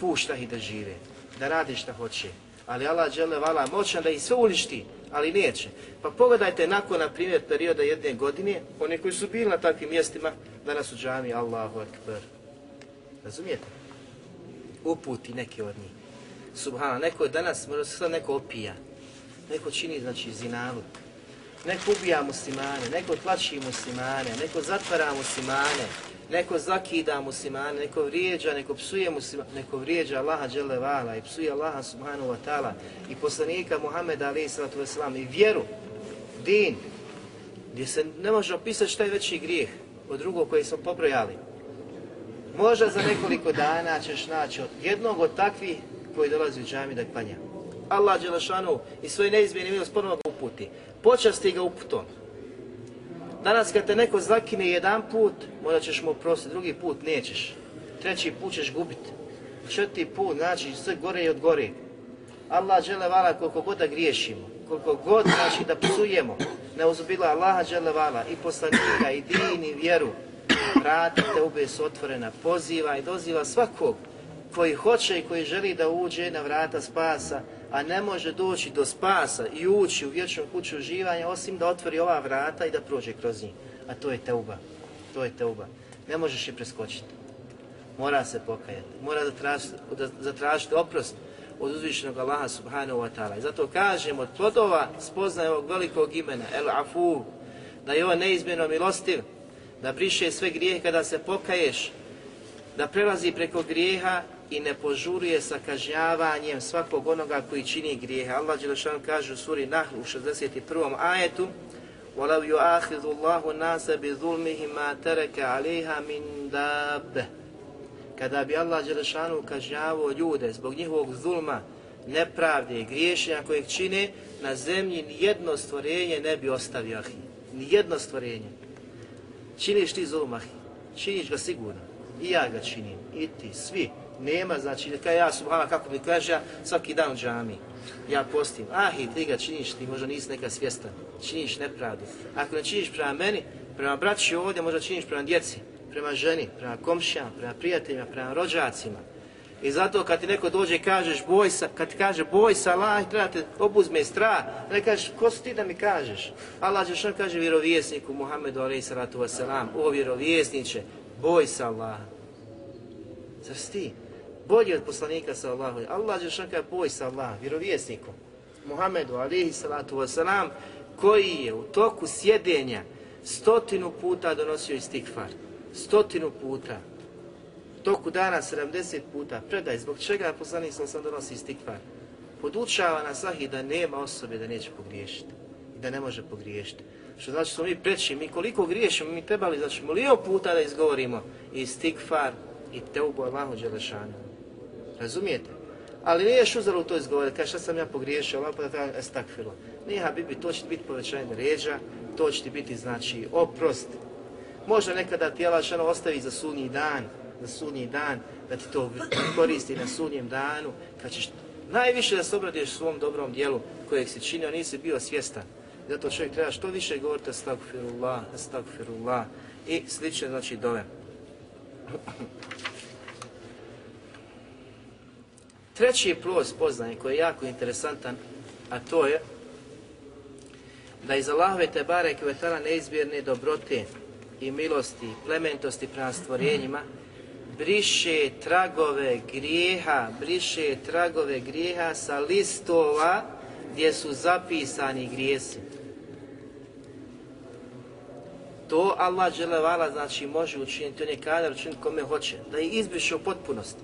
pušta ih da žive, da radi šta hoće. Ali Allah dželevala moćan da ih sve uništi, ali neće. Pa pogledajte nakon, na primjer, perioda jedne godine, oni koji su bili na takvim mjestima, danas u džami, Allahu Akbar. Razumijete? Uputi neki od njih. Subhana, neko je danas, možda se sad neko opija, neko čini, znači, zinaluk, neko ubija muslimane, neko tlači muslimane, neko zatvara muslimane, neko zakida muslimane, neko vrijeđa, neko psuje muslimane, neko vrijeđa Allaha dželevala i psuje Allaha subhanahu wa ta'ala i poslanika Muhammeda alaih sallatu wasalam i vjeru, din, gdje se ne može opisati šta je veći grijeh od drugog koji smo pobrojali. Možda za nekoliko dana ćeš naći od jednog od takvih koji dolazi u džami da klanja. Allah Đelešanu i svoj neizmjeni milost ponovno ga uputi. Počasti ga uputom. Danas kad te neko zakine jedan put, možda ćeš mu oprostiti, drugi put nećeš. Treći put ćeš gubiti. Četiri put, znači sve gore i od gore. Allah žele vala koliko god da griješimo, koliko god znači da psujemo, ne uzubila Allaha žele vala i poslanika i din i vjeru. Vrata te ube su otvorena, poziva i doziva svakog koji hoće i koji želi da uđe na vrata spasa, a ne može doći do spasa i ući u vječnu kuću uživanja osim da otvori ova vrata i da prođe kroz njih. A to je teuba. To je teuba. Ne možeš je preskočiti. Mora se pokajati. Mora zatražiti, da zatražiti oprost od uzvišenog Allaha subhanahu wa ta'ala. I zato kažemo od plodova spoznaje ovog velikog imena, El Afu, da je on neizmjerno milostiv, da briše sve grijehe kada se pokaješ, da prelazi preko grijeha i ne požuruje sa kažnjavanjem svakog onoga koji čini grijehe. Allah Đelešan kaže u suri Nahl u 61. ajetu وَلَوْ يُؤَخِذُ اللَّهُ النَّاسَ بِظُلْمِهِ مَا تَرَكَ عَلَيْهَا مِنْ دَابَ Kada bi Allah Đelešanu kažnjavao ljude zbog njihovog zulma, nepravde i griješenja kojeg čine, na zemlji nijedno stvorenje ne bi ostavio ahi. Nijedno stvorenje. Činiš ti zulma ahi. Činiš ga sigurno. I ja ga činim. I ti. Svi nema, znači, kaj ja, subhana, kako bi kaže, ja svaki dan u džami, ja postim, ah, i ti ga činiš, ti možda nisi neka svjestan, činiš nepravdu. Ako ne činiš prema meni, prema braći ovdje, možda činiš prema djeci, prema ženi, prema komšijama, prema prijateljima, prema rođacima. I zato kad ti neko dođe i kažeš boj sa, kad ti kaže boj sa Allah, treba te obuzme strah, ne kažeš ko si ti da mi kažeš? Allah Žešan kaže vjerovjesniku Muhammedu alaih salatu wasalam, o vjerovjesniče, boj sa Allah. Zar si ti? Bolji od poslanika sa Allahom. Allah je šaka boj sa Allah, vjerovjesnikom. Muhammedu alihi salatu wasalam, koji je u toku sjedenja stotinu puta donosio istikfar. Stotinu puta. U toku dana 70 puta. Predaj, zbog čega poslanik sa sam donosi istikfar? Podučava nas sahi da nema osobe da neće pogriješiti. I da ne može pogriješiti. Što znači smo mi preći, mi koliko griješimo, mi trebali znači milijon puta da izgovorimo istikfar i teubu Allahu Đelešanu. Razumijete? Ali nije šuzar u to izgovoriti, kaže šta sam ja pogriješio, Allah pa da treba estakfirla. Nije Habibi, to će biti povećanje ređa, to će ti biti znači oprost. Možda nekada ti Allah šano ostavi za sunji dan, za sunji dan, da ti to koristi na sunjem danu, kad ćeš najviše da se obradiš svom dobrom dijelu kojeg si činio, nisi bio svjestan. Zato čovjek treba što više govoriti astagfirullah, astagfirullah i slične znači dove. Treći plus poznanje koji je jako interesantan, a to je da iz Allahove te bare vetala neizbjerne dobrote i milosti, plementosti prema stvorenjima, briše tragove grijeha, briše tragove grijeha sa listova gdje su zapisani grijesi. To Allah dželevala znači može učiniti, on je kadar učiniti kome hoće, da ih izbriše u potpunosti.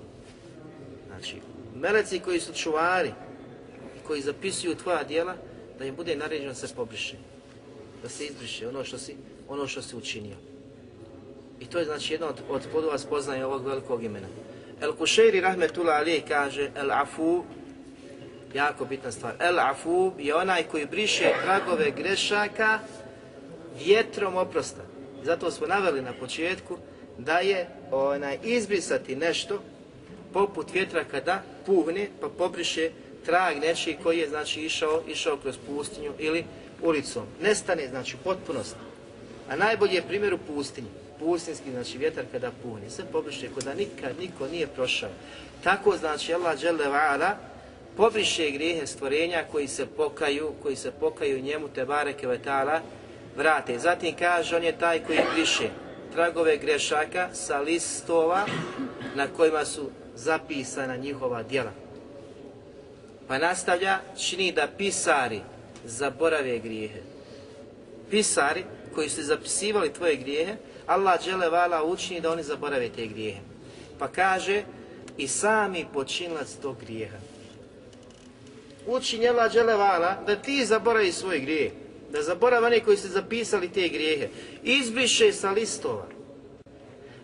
Znači, meleci koji su čuvari koji zapisuju tvoja djela, da im bude naređeno da se pobriše, da se izbriše ono što si, ono što si učinio. I to je znači jedno od, od podova spoznaje ovog velikog imena. El Kušeri Rahmetullah Ali kaže El Afu, jako bitna stvar, El Afu je onaj koji briše tragove grešaka vjetrom oprosta. Zato smo naveli na početku da je onaj izbrisati nešto poput vjetra kada puhne pa pobriše trag nečiji koji je znači išao išao kroz pustinju ili ulicom. Nestane znači potpunost. A najbolji je primjer u pustinji. Pustinski znači vjetar kada puhne. Sve pobriše kada nikad niko nije prošao. Tako znači Allah dželle vala pobriše grijehe stvorenja koji se pokaju, koji se pokaju njemu te bareke ve taala vrate. Zatim kaže on je taj koji briše tragove grešaka sa listova na kojima su zapisana njihova djela. Pa nastavlja, čini da pisari zaborave grijehe. Pisari koji su zapisivali tvoje grijehe, Allah džele vala učini da oni zaborave te grijehe. Pa kaže i sami počinilac tog grijeha. Učini Allah džele vala da ti zaboravi svoj grijeh. Da zaborave oni koji su zapisali te grijehe. Izbriše sa listova.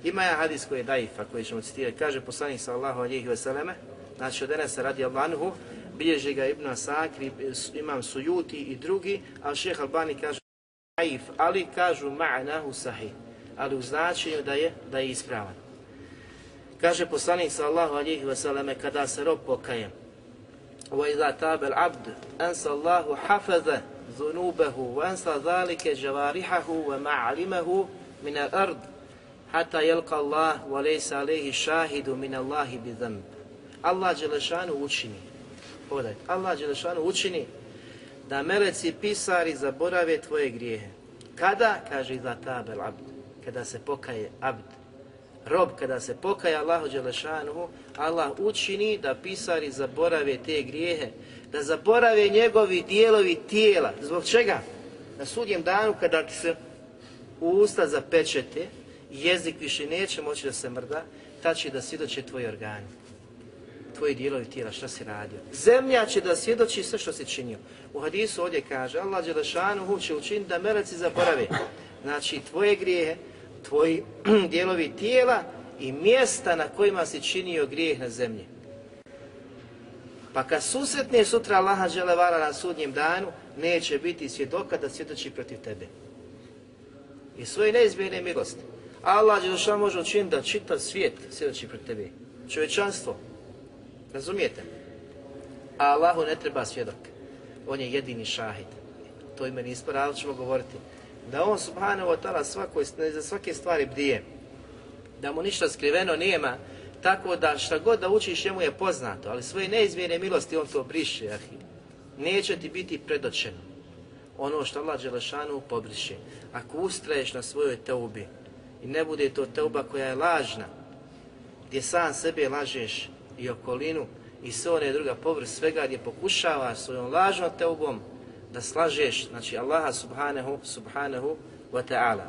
Ima ja hadis koji je daifa, koji ćemo citirati. Kaže poslanik sallahu alihi vseleme, znači od Enesa radi Albanhu, bilježi ga Ibn Asakri, imam Sujuti i drugi, a šeheh Albani kaže daif, ali kažu ma'nahu sahih, ali u značenju da je, da je ispravan. Kaže poslanik sallahu alihi vseleme, kada se rob pokaje, وَإِذَا تَابَ الْعَبْدُ أَنْسَ اللَّهُ حَفَذَ ذُنُوبَهُ وَأَنْسَ ذَلِكَ جَوَارِحَهُ وَمَعْلِمَهُ مِنَ الْأَرْضِ Hata jelka Allah wa lejsa alehi šahidu min Allahi bi dhamb. Allah Đelešanu učini, pogledaj, Allah Đelešanu učini da meleci pisari zaborave tvoje grijehe. Kada? Kaže za tabel abd. Kada se pokaje abd. Rob, kada se pokaje Allahu Đelešanu, Allah učini da pisari zaborave te grijehe, da zaborave njegovi dijelovi tijela. Zbog čega? Na sudjem danu kada se usta zapečete, jezik više neće moći da se mrda, tad će da svjedoče tvoji organi, tvoji dijelovi tijela, šta si radio. Zemlja će da svjedoči sve što si činio. U hadisu ovdje kaže, Allah Đelešanuhu će učiniti da meleci zaborave. Znači, tvoje grijehe, tvoji dijelovi tijela i mjesta na kojima si činio grijeh na zemlji. Pa kad susretne sutra Allaha Đelevara na sudnjem danu, neće biti svjedoka da svjedoči protiv tebe. I svoje neizmjene milosti. Allah Đelešan može učiniti da čitav svijet svjedoči pred tebi. Čovječanstvo. Razumijete? A Allahu ne treba svjedok. On je jedini šahid. To ime nismo, ali ćemo govoriti. Da on subhanahu wa ta'ala svakoj, za svake stvari bdije. Da mu ništa skriveno nema. Tako da šta god da učiš njemu je poznato. Ali svoje neizmjene milosti on to briše. Ahi. Neće ti biti predočeno. Ono što Allah Đelešanu pobriše. Ako ustraješ na svojoj teubi, i ne bude to teuba koja je lažna, gdje sam sebe lažeš i okolinu i sve one druga površ svega gdje pokušavaš svojom lažnom teubom da slažeš, znači Allaha subhanahu, subhanahu wa ta'ala.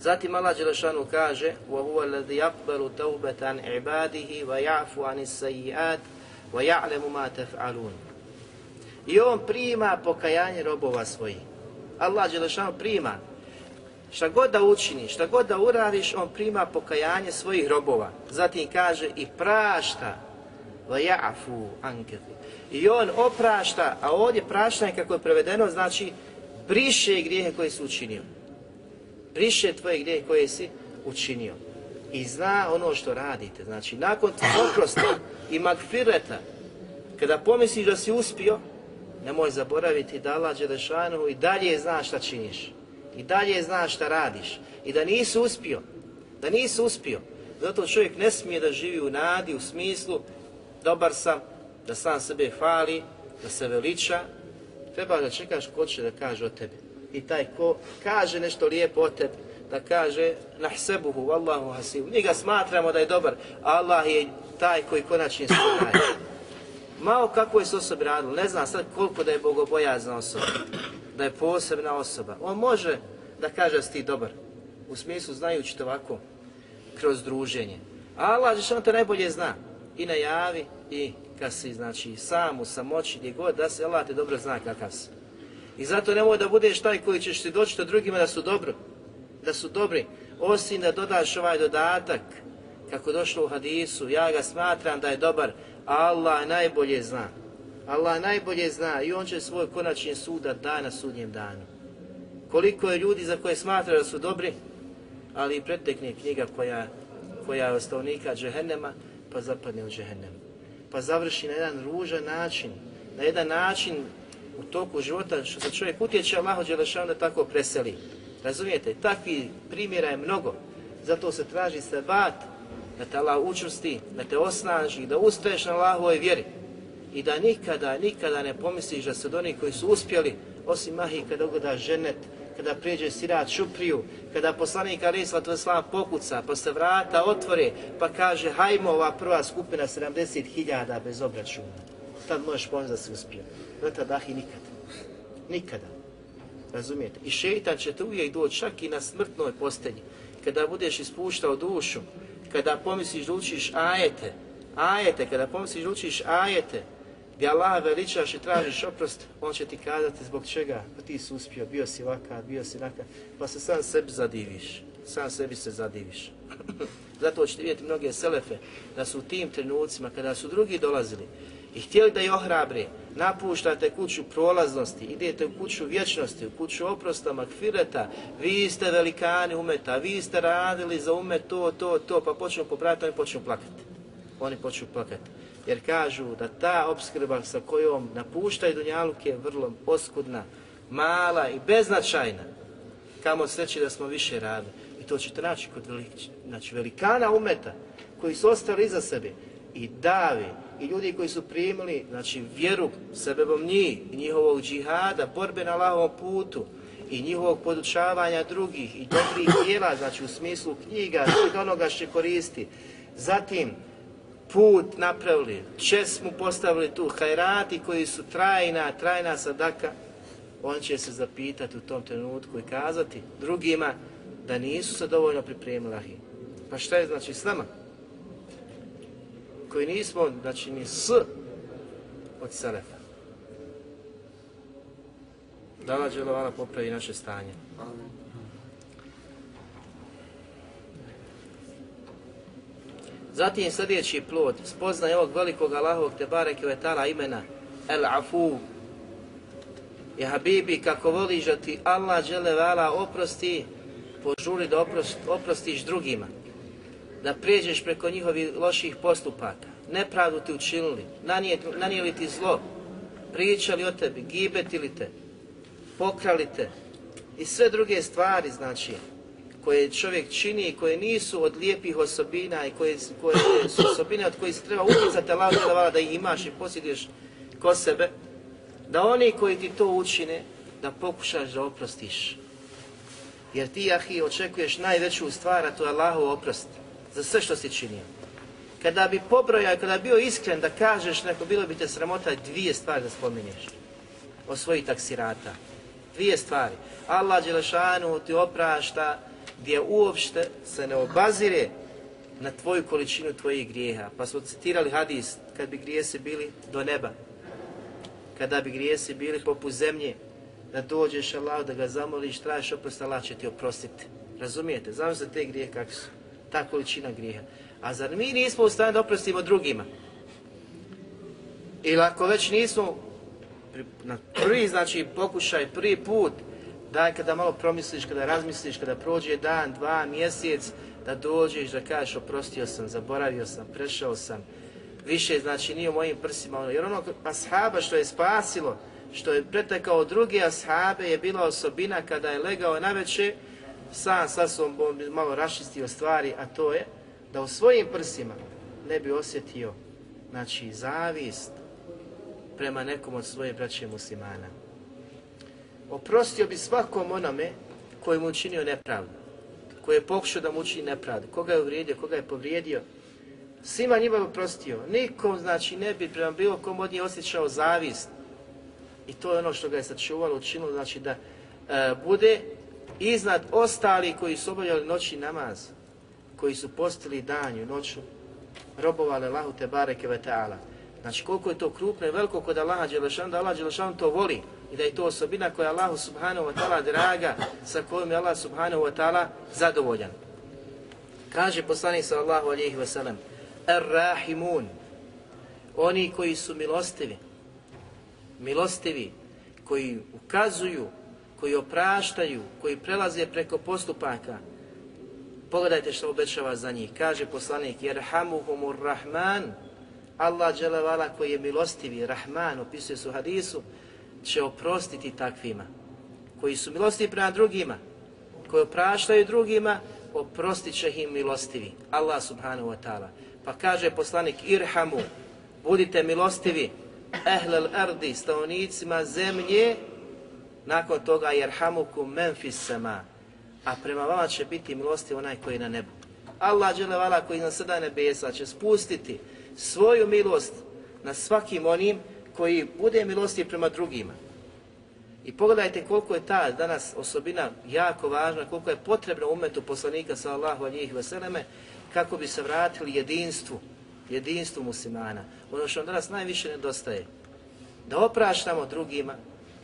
Zatim Allah Đelešanu kaže وَهُوَ الَّذِي يَقْبَلُ تَوْبَةً عَنْ عِبَادِهِ وَيَعْفُ عَنِ السَّيِّئَاتِ وَيَعْلَمُ مَا تَفْعَلُونَ I on prima pokajanje robova svojih. Allah Đelešanu prima Šta god da učiniš, šta god da uradiš, on prima pokajanje svojih robova. Zatim kaže i prašta. Vajafu ankevi. I on oprašta, a ovdje praštanje kako je prevedeno, znači briše grijehe koje si učinio. Briše tvoje grijehe koje si učinio. I zna ono što radite. Znači, nakon oprosta i magfireta, kada pomisliš da si uspio, nemoj zaboraviti da Allah Đelešanu i dalje zna šta činiš i dalje znaš šta radiš i da nisi uspio, da nisi uspio, zato čovjek ne smije da živi u nadi, u smislu dobar sam, da sam sebe hvali, da se veliča, treba da čekaš ko će da kaže o tebi. I taj ko kaže nešto lijepo o tebi, da kaže nahsebuhu, wallahu hasibu. Mi ga smatramo da je dobar, Allah je taj koji konačni svoj. Malo kako je s osobi radilo, ne znam sad koliko da je bogobojazna osoba da je posebna osoba. On može da kaže da si ti dobar, u smislu znajući to ovako, kroz druženje. Allah što on to najbolje zna i na javi i kad si znači, sam u samoći gdje god da se Allah te dobro zna kakav si. I zato nemoj da budeš taj koji ćeš ti doći do drugima da su dobro, da su dobri, osim da dodaš ovaj dodatak, kako došlo u hadisu, ja ga smatram da je dobar, Allah najbolje zna. Allah najbolje zna i on će svoj konačni sud da na sudnjem danu. Koliko je ljudi za koje smatra da su dobri, ali i pretekne knjiga koja, koja je ostavnika džehennema, pa zapadne u džehennem. Pa završi na jedan ružan način, na jedan način u toku života što se čovjek utječe Allahu Đelešanu da tako preseli. Razumijete? Takvi primjera je mnogo. Zato se traži sebat, da te Allah učusti, da te osnaži, da ustaješ na Allahovoj vjeri i da nikada, nikada ne pomisliš da se od onih koji su uspjeli, osim mahi kada ugoda ženet, kada prijeđe sirat šupriju, kada poslanik Arisla to slav pokuca, pa se vrata otvore, pa kaže hajmo ova prva skupina 70.000 bez obračuna. Tad možeš pomisliti da si uspio. Do tada nikada. Nikada. Razumijete? I šeitan će te uvijek doći čak i na smrtnoj postelji. Kada budeš ispuštao dušu, kada pomisliš da učiš ajete, ajete, kada pomisliš da učiš ajete, gdje Allah veličaš i tražiš oprost, on će ti kazati zbog čega, pa ti si uspio, bio si vaka, bio si naka, pa se sam sebi zadiviš, sam sebi se zadiviš. Zato ćete vidjeti mnoge selefe da su u tim trenucima kada su drugi dolazili i htjeli da je ohrabre, napuštate kuću prolaznosti, idete u kuću vječnosti, u kuću oprosta, makfireta, vi ste velikani umeta, vi ste radili za umet to, to, to, pa počnu popraviti, oni počnu plakati. Oni počnu plakati. Jer kažu da ta obskrba sa kojom napuštaju Dunjaluk je vrlo oskudna, mala i beznačajna. Kamo sreći da smo više radili. I to ćete naći kod velik, znači, velikana umeta koji su ostali iza sebe i davi i ljudi koji su primili znači, vjeru sebebom njih i njihovog džihada, borbe na Allahovom putu i njihovog podučavanja drugih i dobrih dijela, znači u smislu knjiga, svega onoga što koristi. Zatim, put napravili, čest mu postavili tu, hajrati koji su trajna, trajna sadaka, on će se zapitati u tom trenutku i kazati drugima da nisu se dovoljno pripremili. Pa šta je znači s nama? koji nismo, znači ni s od Selefa. Da Allah popravi naše stanje. Zatim sljedeći plod, spoznaj ovog velikog Allahovog te bareke vetala imena El Afu. Je Habibi, kako voliš da ti Allah Đelevala oprosti, požuri da oprost, oprostiš drugima. Da prijeđeš preko njihovih loših postupaka, nepravdu ti učinili, nanijeli ti zlo, pričali o tebi, gibetili te, pokrali te i sve druge stvari, znači, koje čovjek čini i koje nisu od lijepih osobina i koje, koje su osobine od kojih se treba utjecati Allah da, da ih imaš i posjediš ko sebe, da oni koji ti to učine, da pokušaš da oprostiš. Jer ti, ahi, očekuješ najveću stvar, a to je Allahu oprost za sve što si činio. Kada bi pobrojao, kada bi bio iskren da kažeš neko, bilo bi te sramota dvije stvari da spominješ o svojih taksirata. Dvije stvari. Allah Đelešanu ti oprašta gdje uopšte se ne obazire na tvoju količinu tvojih grijeha. Pa smo citirali hadis, kad bi grijesi bili do neba, kada bi grijesi bili poput zemlje, da dođeš Allah, da ga zamoliš, tražiš oprost, Allah će ti oprostiti. Razumijete? Znam se te grijehe kakve su ta količina grijeha. A zar mi nismo u stanju da oprostimo drugima? Ili ako već nismo na prvi, znači pokušaj, prvi put, daj kada malo promisliš, kada razmisliš, kada prođe dan, dva, mjesec, da dođeš da kažeš oprostio sam, zaboravio sam, prešao sam, više znači nije u mojim prsima, ono, jer ono ashaba što je spasilo, što je pretekao drugi ashabe je bila osobina kada je legao na večer, sam sa sobom malo rašistio stvari, a to je da u svojim prsima ne bi osjetio znači, zavist prema nekom od svoje braće muslimana. Oprostio bi svakom onome koji mu učinio nepravdu, koji je pokušao da mu učini nepravdu, koga je uvrijedio, koga je povrijedio, svima njima je oprostio. Nikom, znači, ne bi prema bilo kom od njih osjećao zavist. I to je ono što ga je sačuvalo, učinilo, znači, da e, bude iznad ostali koji su obavljali noći namaz, koji su postili danju, noću, robovali Allahu te bareke ve ta'ala. Znači koliko je to krupno i veliko kod Allaha Đelešanu, da Allah Đelešanu to voli i da je to osobina koja je Allahu subhanahu wa ta'ala draga, sa kojom je Allah subhanahu wa ta'ala zadovoljan. Kaže poslanik sallallahu alaihi wa sallam, Ar-Rahimun, oni koji su milostivi, milostivi, koji ukazuju koji opraštaju, koji prelaze preko postupaka, pogledajte što obećava za njih. Kaže poslanik, jer hamuhumur rahman, Allah dželevala koji je milostivi, rahman, opisuje su hadisu, će oprostiti takvima, koji su milostivi prema drugima, koji opraštaju drugima, oprostit će im milostivi, Allah subhanahu wa ta'ala. Pa kaže poslanik, irhamu, budite milostivi, ehlel ardi, stavnicima zemlje, nakon toga jerhamuku menfis sama. a prema vama će biti milostiv onaj koji je na nebu. Allah dželevala koji na sada nebesa će spustiti svoju milost na svakim onim koji bude milosti prema drugima. I pogledajte koliko je ta danas osobina jako važna, koliko je potrebno umetu poslanika sallallahu alihi vseleme kako bi se vratili jedinstvu, jedinstvu muslimana. Ono što danas najviše nedostaje. Da opraštamo drugima,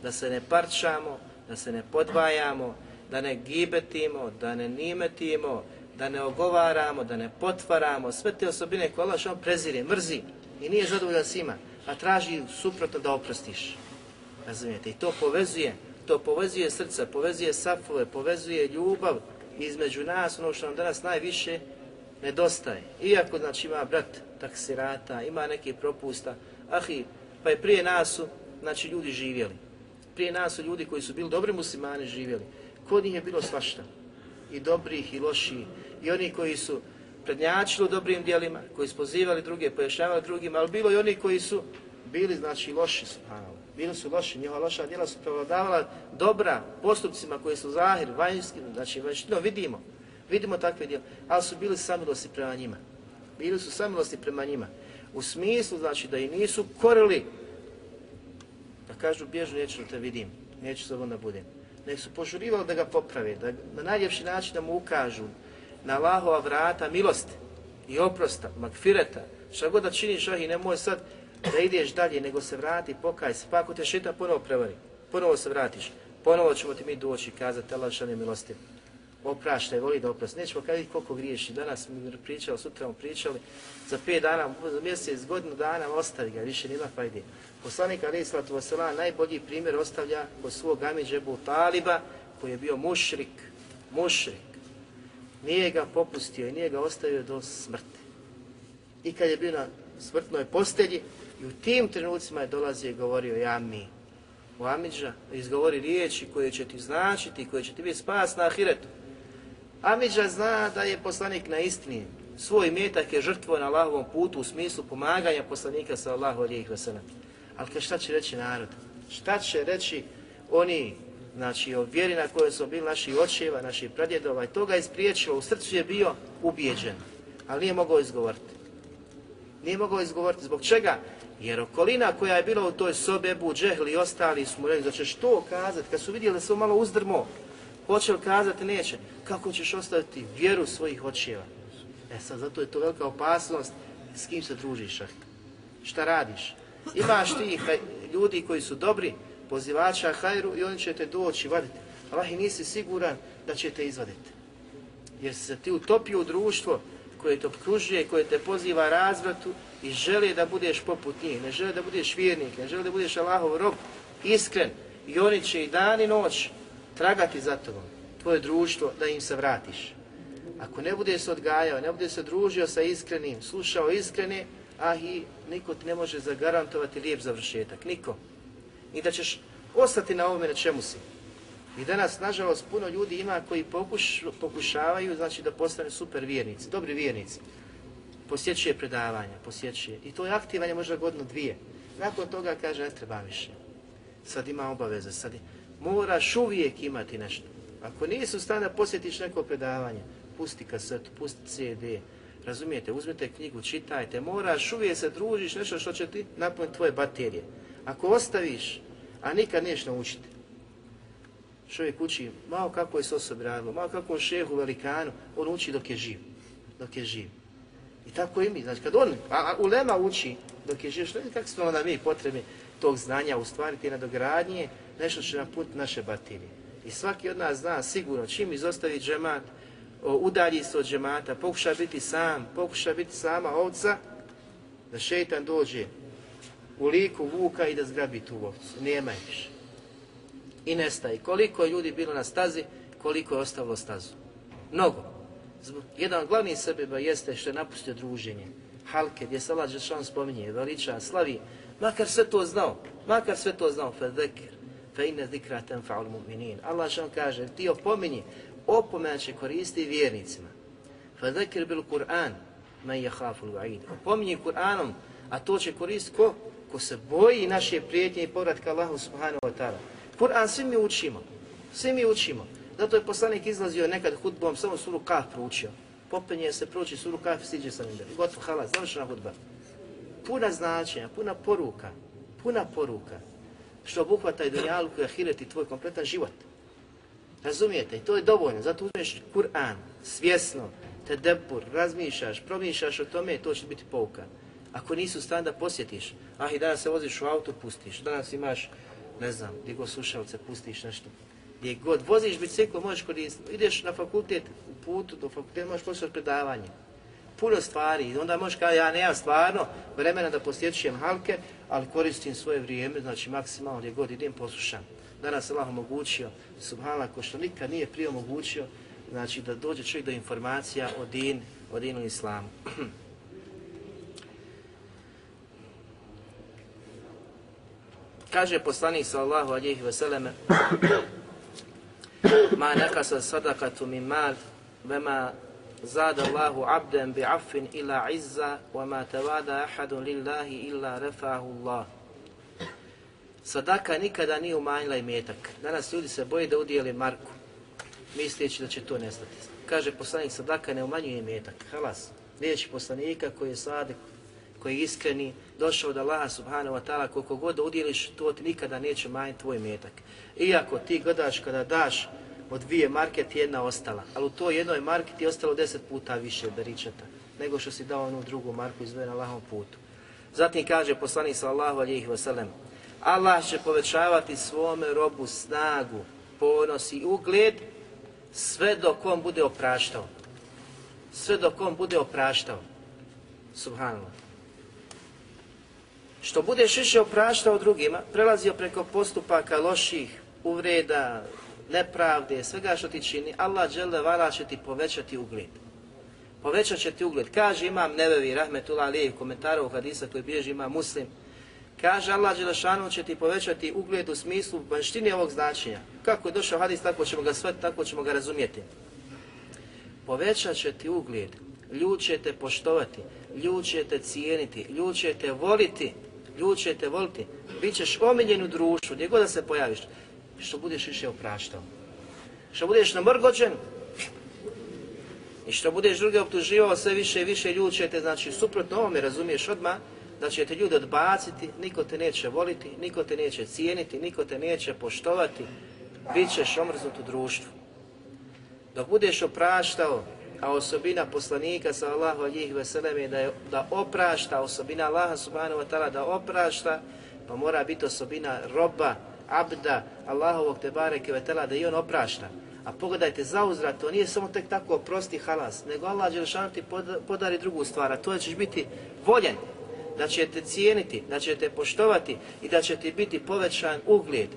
da se ne parčamo, da se ne podvajamo, da ne gibetimo, da ne nimetimo, da ne ogovaramo, da ne potvaramo, sve te osobine koje Allah što prezire, mrzi i nije zadovoljan svima, a traži suprotno da oprostiš. Razumijete? I to povezuje, to povezuje srca, povezuje safove, povezuje ljubav između nas, ono što nam danas najviše nedostaje. Iako, znači, ima brat taksirata, ima neki propusta, ahi, pa je prije nas su, znači, ljudi živjeli. Prije nas su ljudi koji su bili dobri muslimani živjeli. Kod njih je bilo svašta. I dobrih i loših. I oni koji su prednjačilo dobrim dijelima, koji su pozivali druge, pojašnjavali drugima, ali bilo i oni koji su bili, znači, loši, subhanallah. Bili su loši, njihova loša djela su prevladavala dobra postupcima koji su zahir, vanjski, znači, no, vidimo, vidimo takve djela, ali su bili samilosti prema njima. Bili su samilosti prema njima. U smislu, znači, da i nisu korili, da kažu, bježu, neću da te vidim, neću sa da budem. Nek su požurivali da ga poprave, da na najljepši način da mu ukažu na Allahova vrata milosti i oprosta, magfireta, šta god da činiš, ah, i nemoj sad da ideš dalje, nego se vrati, pokaj se, pa ako te šeta ponovo prevari, ponovo se vratiš, ponovo ćemo ti mi doći i kazati Allah šalje milosti. Opraštaj, voli da oprosti. Nećemo kazati koliko griješi. Danas mi pričali, sutra mu pričali, za pet dana, za mjesec, godinu dana ostavi ga, više nima fajde. Poslanik Ali Islatu Vasala najbolji primjer ostavlja kod svog Amidžebu Taliba, koji je bio mušrik, mušrik. Nije ga popustio i nije ga ostavio do smrti. I kad je bio na smrtnoj postelji, I u tim trenucima je dolazio i govorio ja mi. U Amidža izgovori riječi koje će ti značiti, koje će ti biti spas na ahiretu. Amidža zna da je poslanik na istini. Svoj metak je žrtvo na Allahovom putu u smislu pomaganja poslanika sa Allahu alijih vasalam. Ali šta će reći narod? Šta će reći oni, znači o vjeri na kojoj su bili naši očeva, naši pradjedova i toga je spriječilo, u srcu je bio ubijeđen, ali nije mogao izgovoriti. Nije mogao izgovoriti. Zbog čega? Jer okolina koja je bila u toj sobi, Ebu Džehli i ostali su mu rekli da ćeš to kazati, kad su vidjeli da se malo uzdrmo, hoće li kazati, neće. Kako ćeš ostaviti vjeru svojih očeva? E sad, zato je to velika opasnost s kim se družiš. Šta radiš? Imaš ti e, ljudi koji su dobri, pozivača hajru i oni će te doći vaditi. Allah i nisi siguran da će te izvaditi. Jer se ti utopio u društvo koje te obkružuje, koje te poziva razvratu i žele da budeš poput njih, ne žele da budeš vjernik, ne žele da budeš Allahov rob, iskren i oni će i dan i noć tragati za tobom, tvoje društvo, da im se vratiš. Ako ne budeš se odgajao, ne budeš se družio sa iskrenim, slušao iskrene, ah i niko ti ne može zagarantovati lijep završetak, niko. I da ćeš ostati na ovome na čemu si. I danas, nažalost, puno ljudi ima koji pokuš, pokušavaju znači, da postane super vjernici, dobri vjernici posjećuje predavanja, posjećuje. I to je aktivanje možda godinu dvije. Nakon toga kaže, ne treba više. Sad ima obaveze, sad. Moraš uvijek imati nešto. Ako nisu stane da posjetiš neko predavanje, pusti kasetu, pusti CD, razumijete, uzmite knjigu, čitajte, moraš uvijek se družiš nešto što će ti napuniti tvoje baterije. Ako ostaviš, a nikad neš naučiti, čovjek uči malo kako je s osobi radilo, malo kako on šehu velikanu, on uči dok je živ, dok je živ. I tako i mi, znači kad on, a, a ulema uči dok je živ, što je kako smo onda mi potrebni tog znanja ustvariti na dogradnje, nešto će nam put naše baterije. I svaki od nas zna sigurno čim izostavi džemat, udalji se od džemata, pokuša biti sam, pokuša biti sama ovca, da šeitan dođe u liku vuka i da zgrabi tu ovcu. Nema je više. I nestaje. Koliko je ljudi bilo na stazi, koliko je ostavilo stazu. Mnogo jedan od glavnih sebeba jeste što je napustio druženje. Halke, gdje se Allah Žešan spominje, veliča, slavi, makar sve to znao, makar sve to znao, fe dhekir, fe inne dhikra tenfa'ul mu'minin. Allah Žešan kaže, ti opominji, opomena će koristi vjernicima. Fe dhekir bil Kur'an, men je haful va'id. Opominji Kur'anom, a to će koristiti ko? Ko se boji naše prijetnje i povratka Allahu subhanahu wa ta'ala. Kur'an svi mi učimo, svi mi učimo. Zato je poslanik izlazio nekad hudbom, samo suru Kaf proučio. Popenje se, prouči suru Kaf i siđe sa njim. Gotov, halas, završena hudba. Puna značenja, puna poruka, puna poruka. što obuhvata i dunjaluku i ahiret i tvoj kompletan život. Razumijete? I to je dovoljno. Zato uzmeš Kur'an svjesno, te debur, razmišljaš, promišljaš o tome, to će biti pouka. Ako nisu stan da posjetiš, ah i danas se voziš u auto, pustiš. Danas imaš, ne znam, gdje god slušalce, pustiš nešto. Gdje god voziš biciklo, možeš koristiti. Ideš na fakultet, u putu do fakulteta, možeš poslušati predavanje. Puno stvari. I onda možeš kao, ja nemam stvarno vremena da posjećujem halke, ali koristim svoje vrijeme, znači maksimalno gdje god idem poslušam. Danas Allah omogućio, subhanallah, ko što nikad nije prije omogućio, znači da dođe čovjek do informacija o din, o dinu islamu. Kaže poslanik sallallahu alejhi ve selleme: "Ma nakasa sadaqatu min mal, wa ma zada Allahu 'abdan bi bi'affin ila 'izza, wa ma tawada ahadun lillahi illa rafa'ahu Allah." Sadaka nikada nije umanjila imetak. Danas ljudi se boje da udijeli marku, misleći da će to nestati. Kaže poslanik, sadaka ne umanjuje imetak. Halas, riječ poslanika koji je sadik, koji je iskreni, došao od Allaha subhanahu wa ta'ala, koliko god udjeliš, to ti nikada neće manjiti tvoj metak. Iako ti gledaš kada daš od dvije marke ti jedna ostala, ali u toj jednoj marki ti je ostalo deset puta više beričeta, nego što si dao onu drugu marku izvoje na Allahom putu. Zatim kaže poslanik sallallahu alejhi ve sellem: Allah će povećavati svome robu snagu, ponos i ugled sve dok on bude opraštao. Sve dok on bude opraštao. Subhanallah. Što budeš više opraštao drugima, prelazio preko postupaka loših, uvreda, nepravde, svega što ti čini, Allah dželle vala će ti povećati ugled. Povećat će ti ugled. Kaže imam Nevevi, Rahmetullah Ali, komentara u hadisa koji bježi ima muslim, Kaže Allah Đelešanu će ti povećati ugled u smislu vanštine ovog značenja. Kako je došao hadis, tako ćemo ga sve, tako ćemo ga razumjeti. Povećat će ti ugled, ljud će te poštovati, ljud će te cijeniti, ljud će te voliti, ljudi će te voliti. Bićeš omiljen u društvu, gdje god da se pojaviš, što budeš više opraštao. Što budeš namrgođen, i što budeš druge optuživao, sve više i više ljudi će te, znači, suprotno ovome, razumiješ odmah, da će te ljudi odbaciti, niko te neće voliti, niko te neće cijeniti, niko te neće poštovati, bit ćeš omrznut u društvu. Dok budeš opraštao, a osobina poslanika sa Allahu alijih veselem je da, je da oprašta, osobina Allaha subhanahu wa ta'ala da oprašta, pa mora biti osobina roba, abda, Allahovog te bareke ve ta'ala da i on oprašta. A pogledajte, zauzrat, to nije samo tek tako prosti halas, nego Allah Đelešanu ti podari drugu stvar, a to je ćeš biti voljen, da će te cijeniti, da će te poštovati i da će ti biti povećan ugled.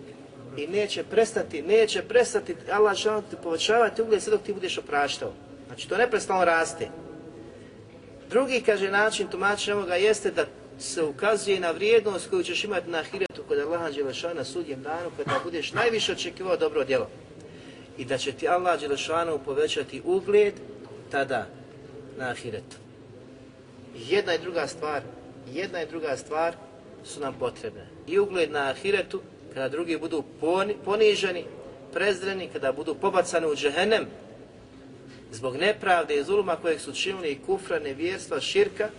I neće prestati, neće prestati, Allah će ti povećavati ugled sve dok ti budeš opraštao. Znači to neprestano raste. Drugi, kaže, način tumačenja ovoga jeste da se ukazuje na vrijednost koju ćeš imati na ahiretu kod Allaha Đelešana na sudjem danu kada budeš najviše očekivao dobro djelo. I da će ti Allah Đelešanu povećati ugled tada na ahiretu. Jedna i druga stvar jedna i druga stvar su nam potrebne. I ugled na ahiretu, kada drugi budu poniženi, prezreni, kada budu pobacani u džehennem, zbog nepravde i zuluma kojeg su činili i kufra, nevjerstva, širka,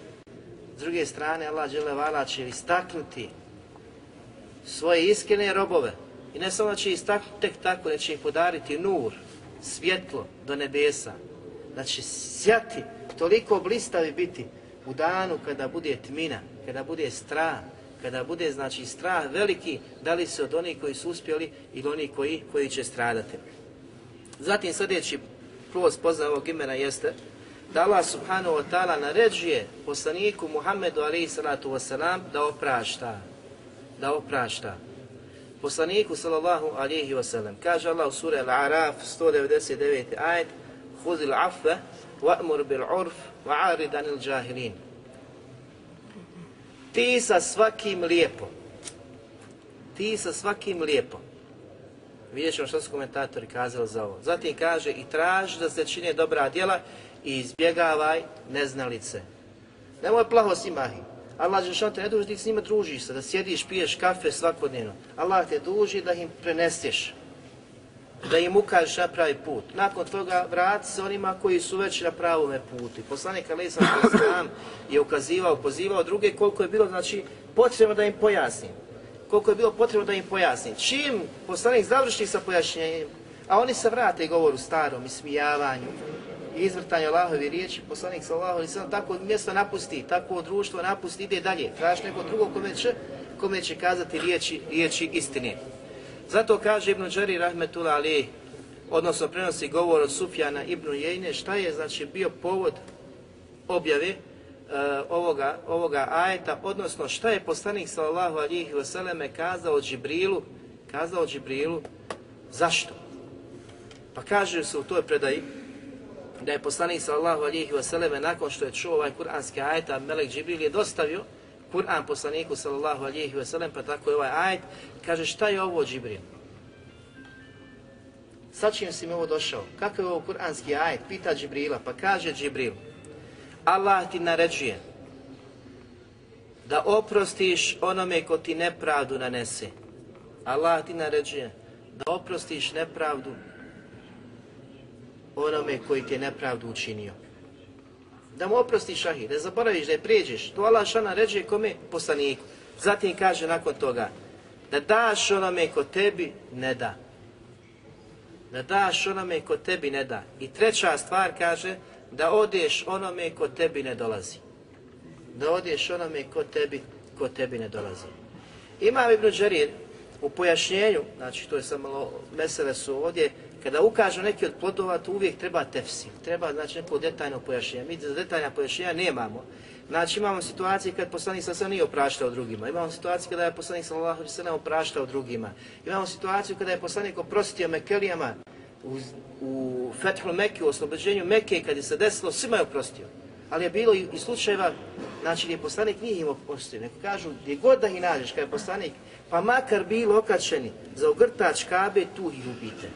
s druge strane Allah Đelevala će istaknuti svoje iskrene robove. I ne samo da će istaknuti tek tako, da će im podariti nur, svjetlo do nebesa. Da će sjati, toliko blistavi biti, u danu kada bude tmina, kada bude strah, kada bude znači strah veliki, da li se od onih koji su uspjeli ili oni koji, koji će stradati. Zatim sljedeći prvo spoznaje ovog imena jeste da Allah subhanahu wa ta'ala naređuje poslaniku Muhammedu alaihi salatu wasalam da oprašta. Da oprašta. Poslaniku sallallahu alaihi wasalam. Kaže Allah u suri Al-Araf 199. ajet Huzil afve wa'mur bil urf wa'arid anil jahilin. Ti sa svakim lijepo. Ti sa svakim lijepo. Vidjet ćemo što su komentatori kazali za ovo. Zatim kaže i traži da se čine dobra djela i izbjegavaj neznalice. Nemoj plaho si mahi. Allah je te ne duži da s njima družiš se, da sjediš, piješ kafe svakodnevno. Allah te duži da im preneseš da im ukažeš na pravi put. Nakon toga vrati se onima koji su već na pravome putu. Poslanik Ali Islam je ukazivao, pozivao druge koliko je bilo znači potrebno da im pojasnim koliko je bilo potrebno da im pojasni. Čim poslanik završi sa pojašnjenjem, a oni se vrate govoru starom i smijavanju, i izvrtanju Allahovi riječi, poslanik sallallahu alaihi sallam tako mjesto napusti, tako društvo napusti, ide dalje, traži neko drugo kome će, kome će kazati riječi, riječi istine. Zato kaže Ibn Đari rahmetullah ali, odnosno prenosi govor od Sufjana Ibn Jejne, šta je znači bio povod objave uh, ovoga, ovoga ajeta, odnosno šta je poslanik sallallahu alihi vseleme kazao Džibrilu, kazao Džibrilu, zašto? Pa kaže se u toj predaji, da je poslanik sallallahu alihi vseleme nakon što je čuo ovaj kuranski ajet, a Melek Džibril je dostavio Kur'an poslaniku sallallahu alihi vselem, pa tako je ovaj ajet, kaže šta je ovo Džibril? Sa čim si mi ovo došao, kakav je ovo kuranski ajet? Pita Džibrila, pa kaže Džibril, Allah ti naređuje da oprostiš onome ko ti nepravdu nanese. Allah ti naređuje da oprostiš nepravdu onome koji ti je nepravdu učinio. Da mu oprostiš šahi, da zaboraviš, da je prijeđeš. To Allah šana ređe kome? Poslaniku. Zatim kaže nakon toga, da daš onome ko tebi ne da. Da daš onome ko tebi ne da. I treća stvar kaže, da odeš onome ko tebi ne dolazi. Da odeš onome ko tebi, ko tebi ne dolazi. Imam Ibn Đarir u pojašnjenju, znači to je samo mesele su ovdje, kada ukažu neki od plodova, to uvijek treba tefsir, treba znači neko detaljno pojašnjenje. Mi za detaljna pojašnjenja nemamo. Znači imamo situacije kad poslanik sa sve nije opraštao drugima, imamo situaciju kada je poslanik sa Allah ne opraštao drugima, imamo situaciju kada je poslanik oprostio Mekelijama u, u Fethul Mekke, u oslobođenju Mekke, kad je se desilo, svima je oprostio. Ali je bilo i, i slučajeva, znači gdje poslanik nije im oprostio, neko kažu gdje god da ih nađeš, kada je poslanik, pa makar bilo okačeni za ugrtač kabe, tu ih ubite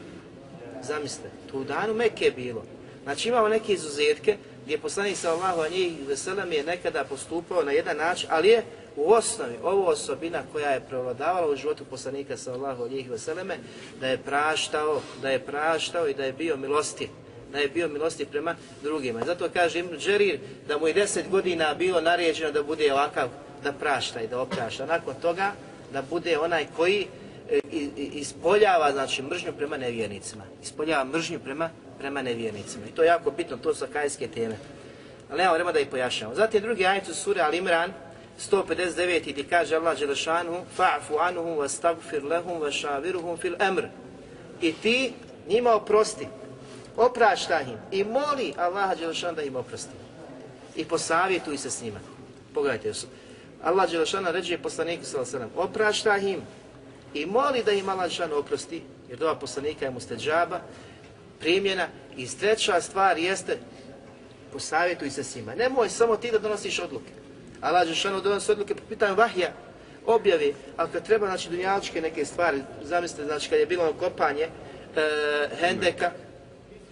zamislite, tu u danu Mekke je bilo. Znači imamo neke izuzetke gdje poslanik sallallahu a njih veselam je nekada postupao na jedan način, ali je u osnovi ovo osobina koja je prevladavala u životu poslanika sallallahu alejhi ve selleme da je praštao, da je praštao i da je bio milostiv da je bio milosti prema drugima. Zato kaže Ibn Đerir da mu je deset godina bilo naređeno da bude ovakav, da prašta i da oprašta. Nakon toga da bude onaj koji e, ispoljava znači mržnju prema nevjernicima. Ispoljava mržnju prema prema nevjernicima. I to je jako bitno, to su kajske teme. Ali nema vremena da ih pojašnjamo. Zatim drugi ajet u suri Al-Imran, 159. gdje kaže Allah Đelešanu fa'fu anuhum wa stagfir lehum wa šaviruhum fil emr. I ti njima oprosti, oprašta im i moli Allah Đelešanu da im oprosti. I posavjetuj se s njima. Pogledajte, Allah Đelešanu ređe poslaniku s.a.v. oprašta im i moli da im Allah Đelešanu oprosti, jer dova poslanika je mu džaba primjena. I treća stvar jeste, posavjetuj se s njima. Nemoj samo ti da donosiš odluke. Allah Žešanu donosi odluke po pitanju vahja, objavi, ali kad treba znači, dunjaličke neke stvari, zamislite, znači kad je bilo ono kopanje e, Hendeka,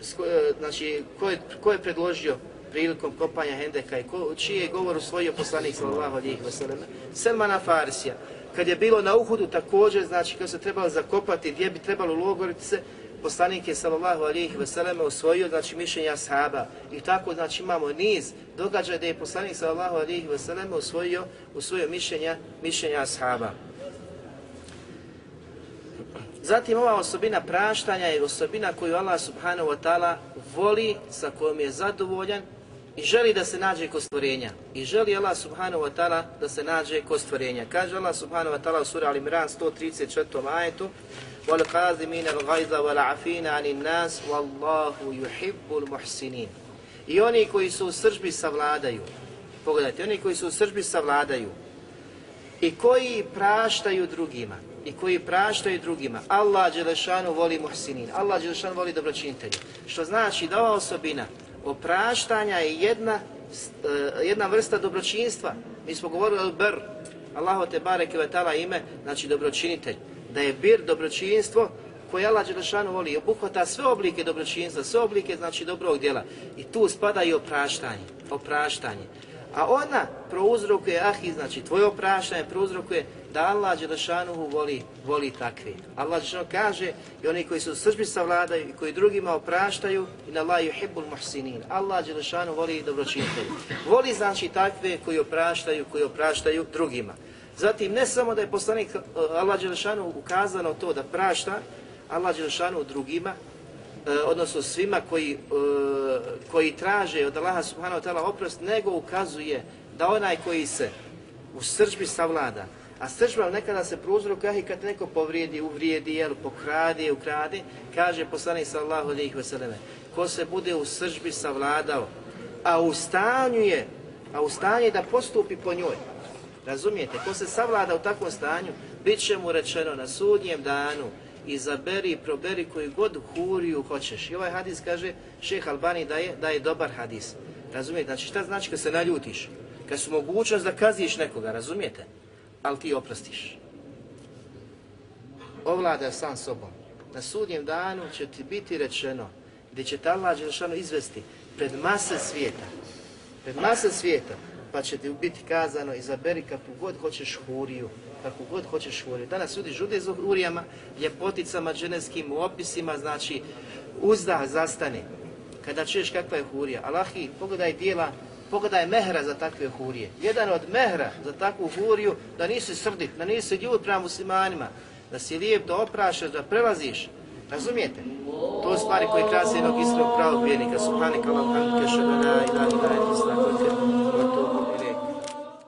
e, znači ko je, ko je predložio prilikom kopanja Hendeka i ko, čiji je govor usvojio poslanik sallallahu alihi vseleme, Selmana Farsija. kad je bilo na Uhudu također, znači kad se trebalo zakopati, gdje bi trebalo logoriti se, poslanik je sallallahu alihi vseleme usvojio znači mišljenja sahaba i tako znači imamo niz događaja da je poslanik sallallahu alihi ve osvojio usvojio mišljenja mišljenja sahaba. Zatim ova osobina praštanja je osobina koju Allah subhanahu wa ta'ala voli, sa kojom je zadovoljan i želi da se nađe kod stvorenja. I želi Allah subhanahu wa ta'ala da se nađe kod stvorenja. Kaže Allah subhanahu wa ta'ala u sura Al-Imran 134. ajetu وَالْقَازِمِينَ الْغَيْزَ وَالْعَفِينَ عَنِ النَّاسِ وَاللَّهُ يُحِبُّ الْمُحْسِنِينَ I oni koji su u sržbi savladaju, pogledajte, oni koji su u sržbi savladaju i koji praštaju drugima, i koji praštaju drugima, Allah Đelešanu voli muhsinin, Allah Đelešanu voli dobročinitelji. Što znači da ova osobina, opraštanja je jedna, uh, jedna vrsta dobročinstva. Mi smo govorili o br, Allahu te bareke ve taala ime, znači dobročinitelj. Da je bir dobročinstvo koje Allah Đelešanu voli, obuhvata sve oblike dobročinstva, sve oblike znači dobrog djela. I tu spada i opraštanje, opraštanje. A ona prouzrokuje, ahi, znači tvoje opraštanje prouzrokuje da Allah Đelešanuhu voli, voli takve. Allah Đelešanu kaže i oni koji su sržbi savladaju i koji drugima opraštaju i na laju hebul muhsinin. Allah Đelešanu voli dobročinitelji. Voli znači takve koji opraštaju, koji opraštaju drugima. Zatim, ne samo da je poslanik eh, Allah Đelešanu ukazano to da prašta, Allah Đelešanu drugima, eh, odnosno svima koji, eh, koji traže od Allaha subhanahu wa ta'ala oprost, nego ukazuje da onaj koji se u srđbi savlada, a srđba nekada se prouzroka i kad neko povrijedi, uvrijedi, jel, pokrade, ukrade, kaže poslanik sallahu alaihi wa sallam, ko se bude u srđbi savladao, a u stanju je, a u stanju je da postupi po njoj, razumijete, ko se savlada u takvom stanju, bit će mu rečeno na sudnjem danu, izaberi i proberi koju god huriju hoćeš. I ovaj hadis kaže, šeh Albani da je, da je dobar hadis. Razumijete, znači šta znači kad se naljutiš? Kad su mogućnost da kaziš nekoga, razumijete? Ali ti oprostiš. Ovlada sam sobom. Na sudnjem danu će ti biti rečeno gdje će te Allah Đelšanu izvesti pred mase svijeta. Pred mase svijeta. Pa će ti biti kazano izaberi kakvu god hoćeš huriju. Kakvu god hoćeš huriju. Danas ljudi žude za hurijama, ljepoticama, dženevskim opisima, znači uzdah zastane. Kada čuješ kakva je hurija. Allahi, pogledaj dijela pogledaj mehra za takve hurije. Jedan od mehra za takvu huriju, da nisi srdit, da nisi ljud prema muslimanima, da si lijep, da oprašaš, da prelaziš. Razumijete? To stvari koje krasi jednog istrog pravog vjernika. Subhanika, Allah, hamdike, šedana, ilaha,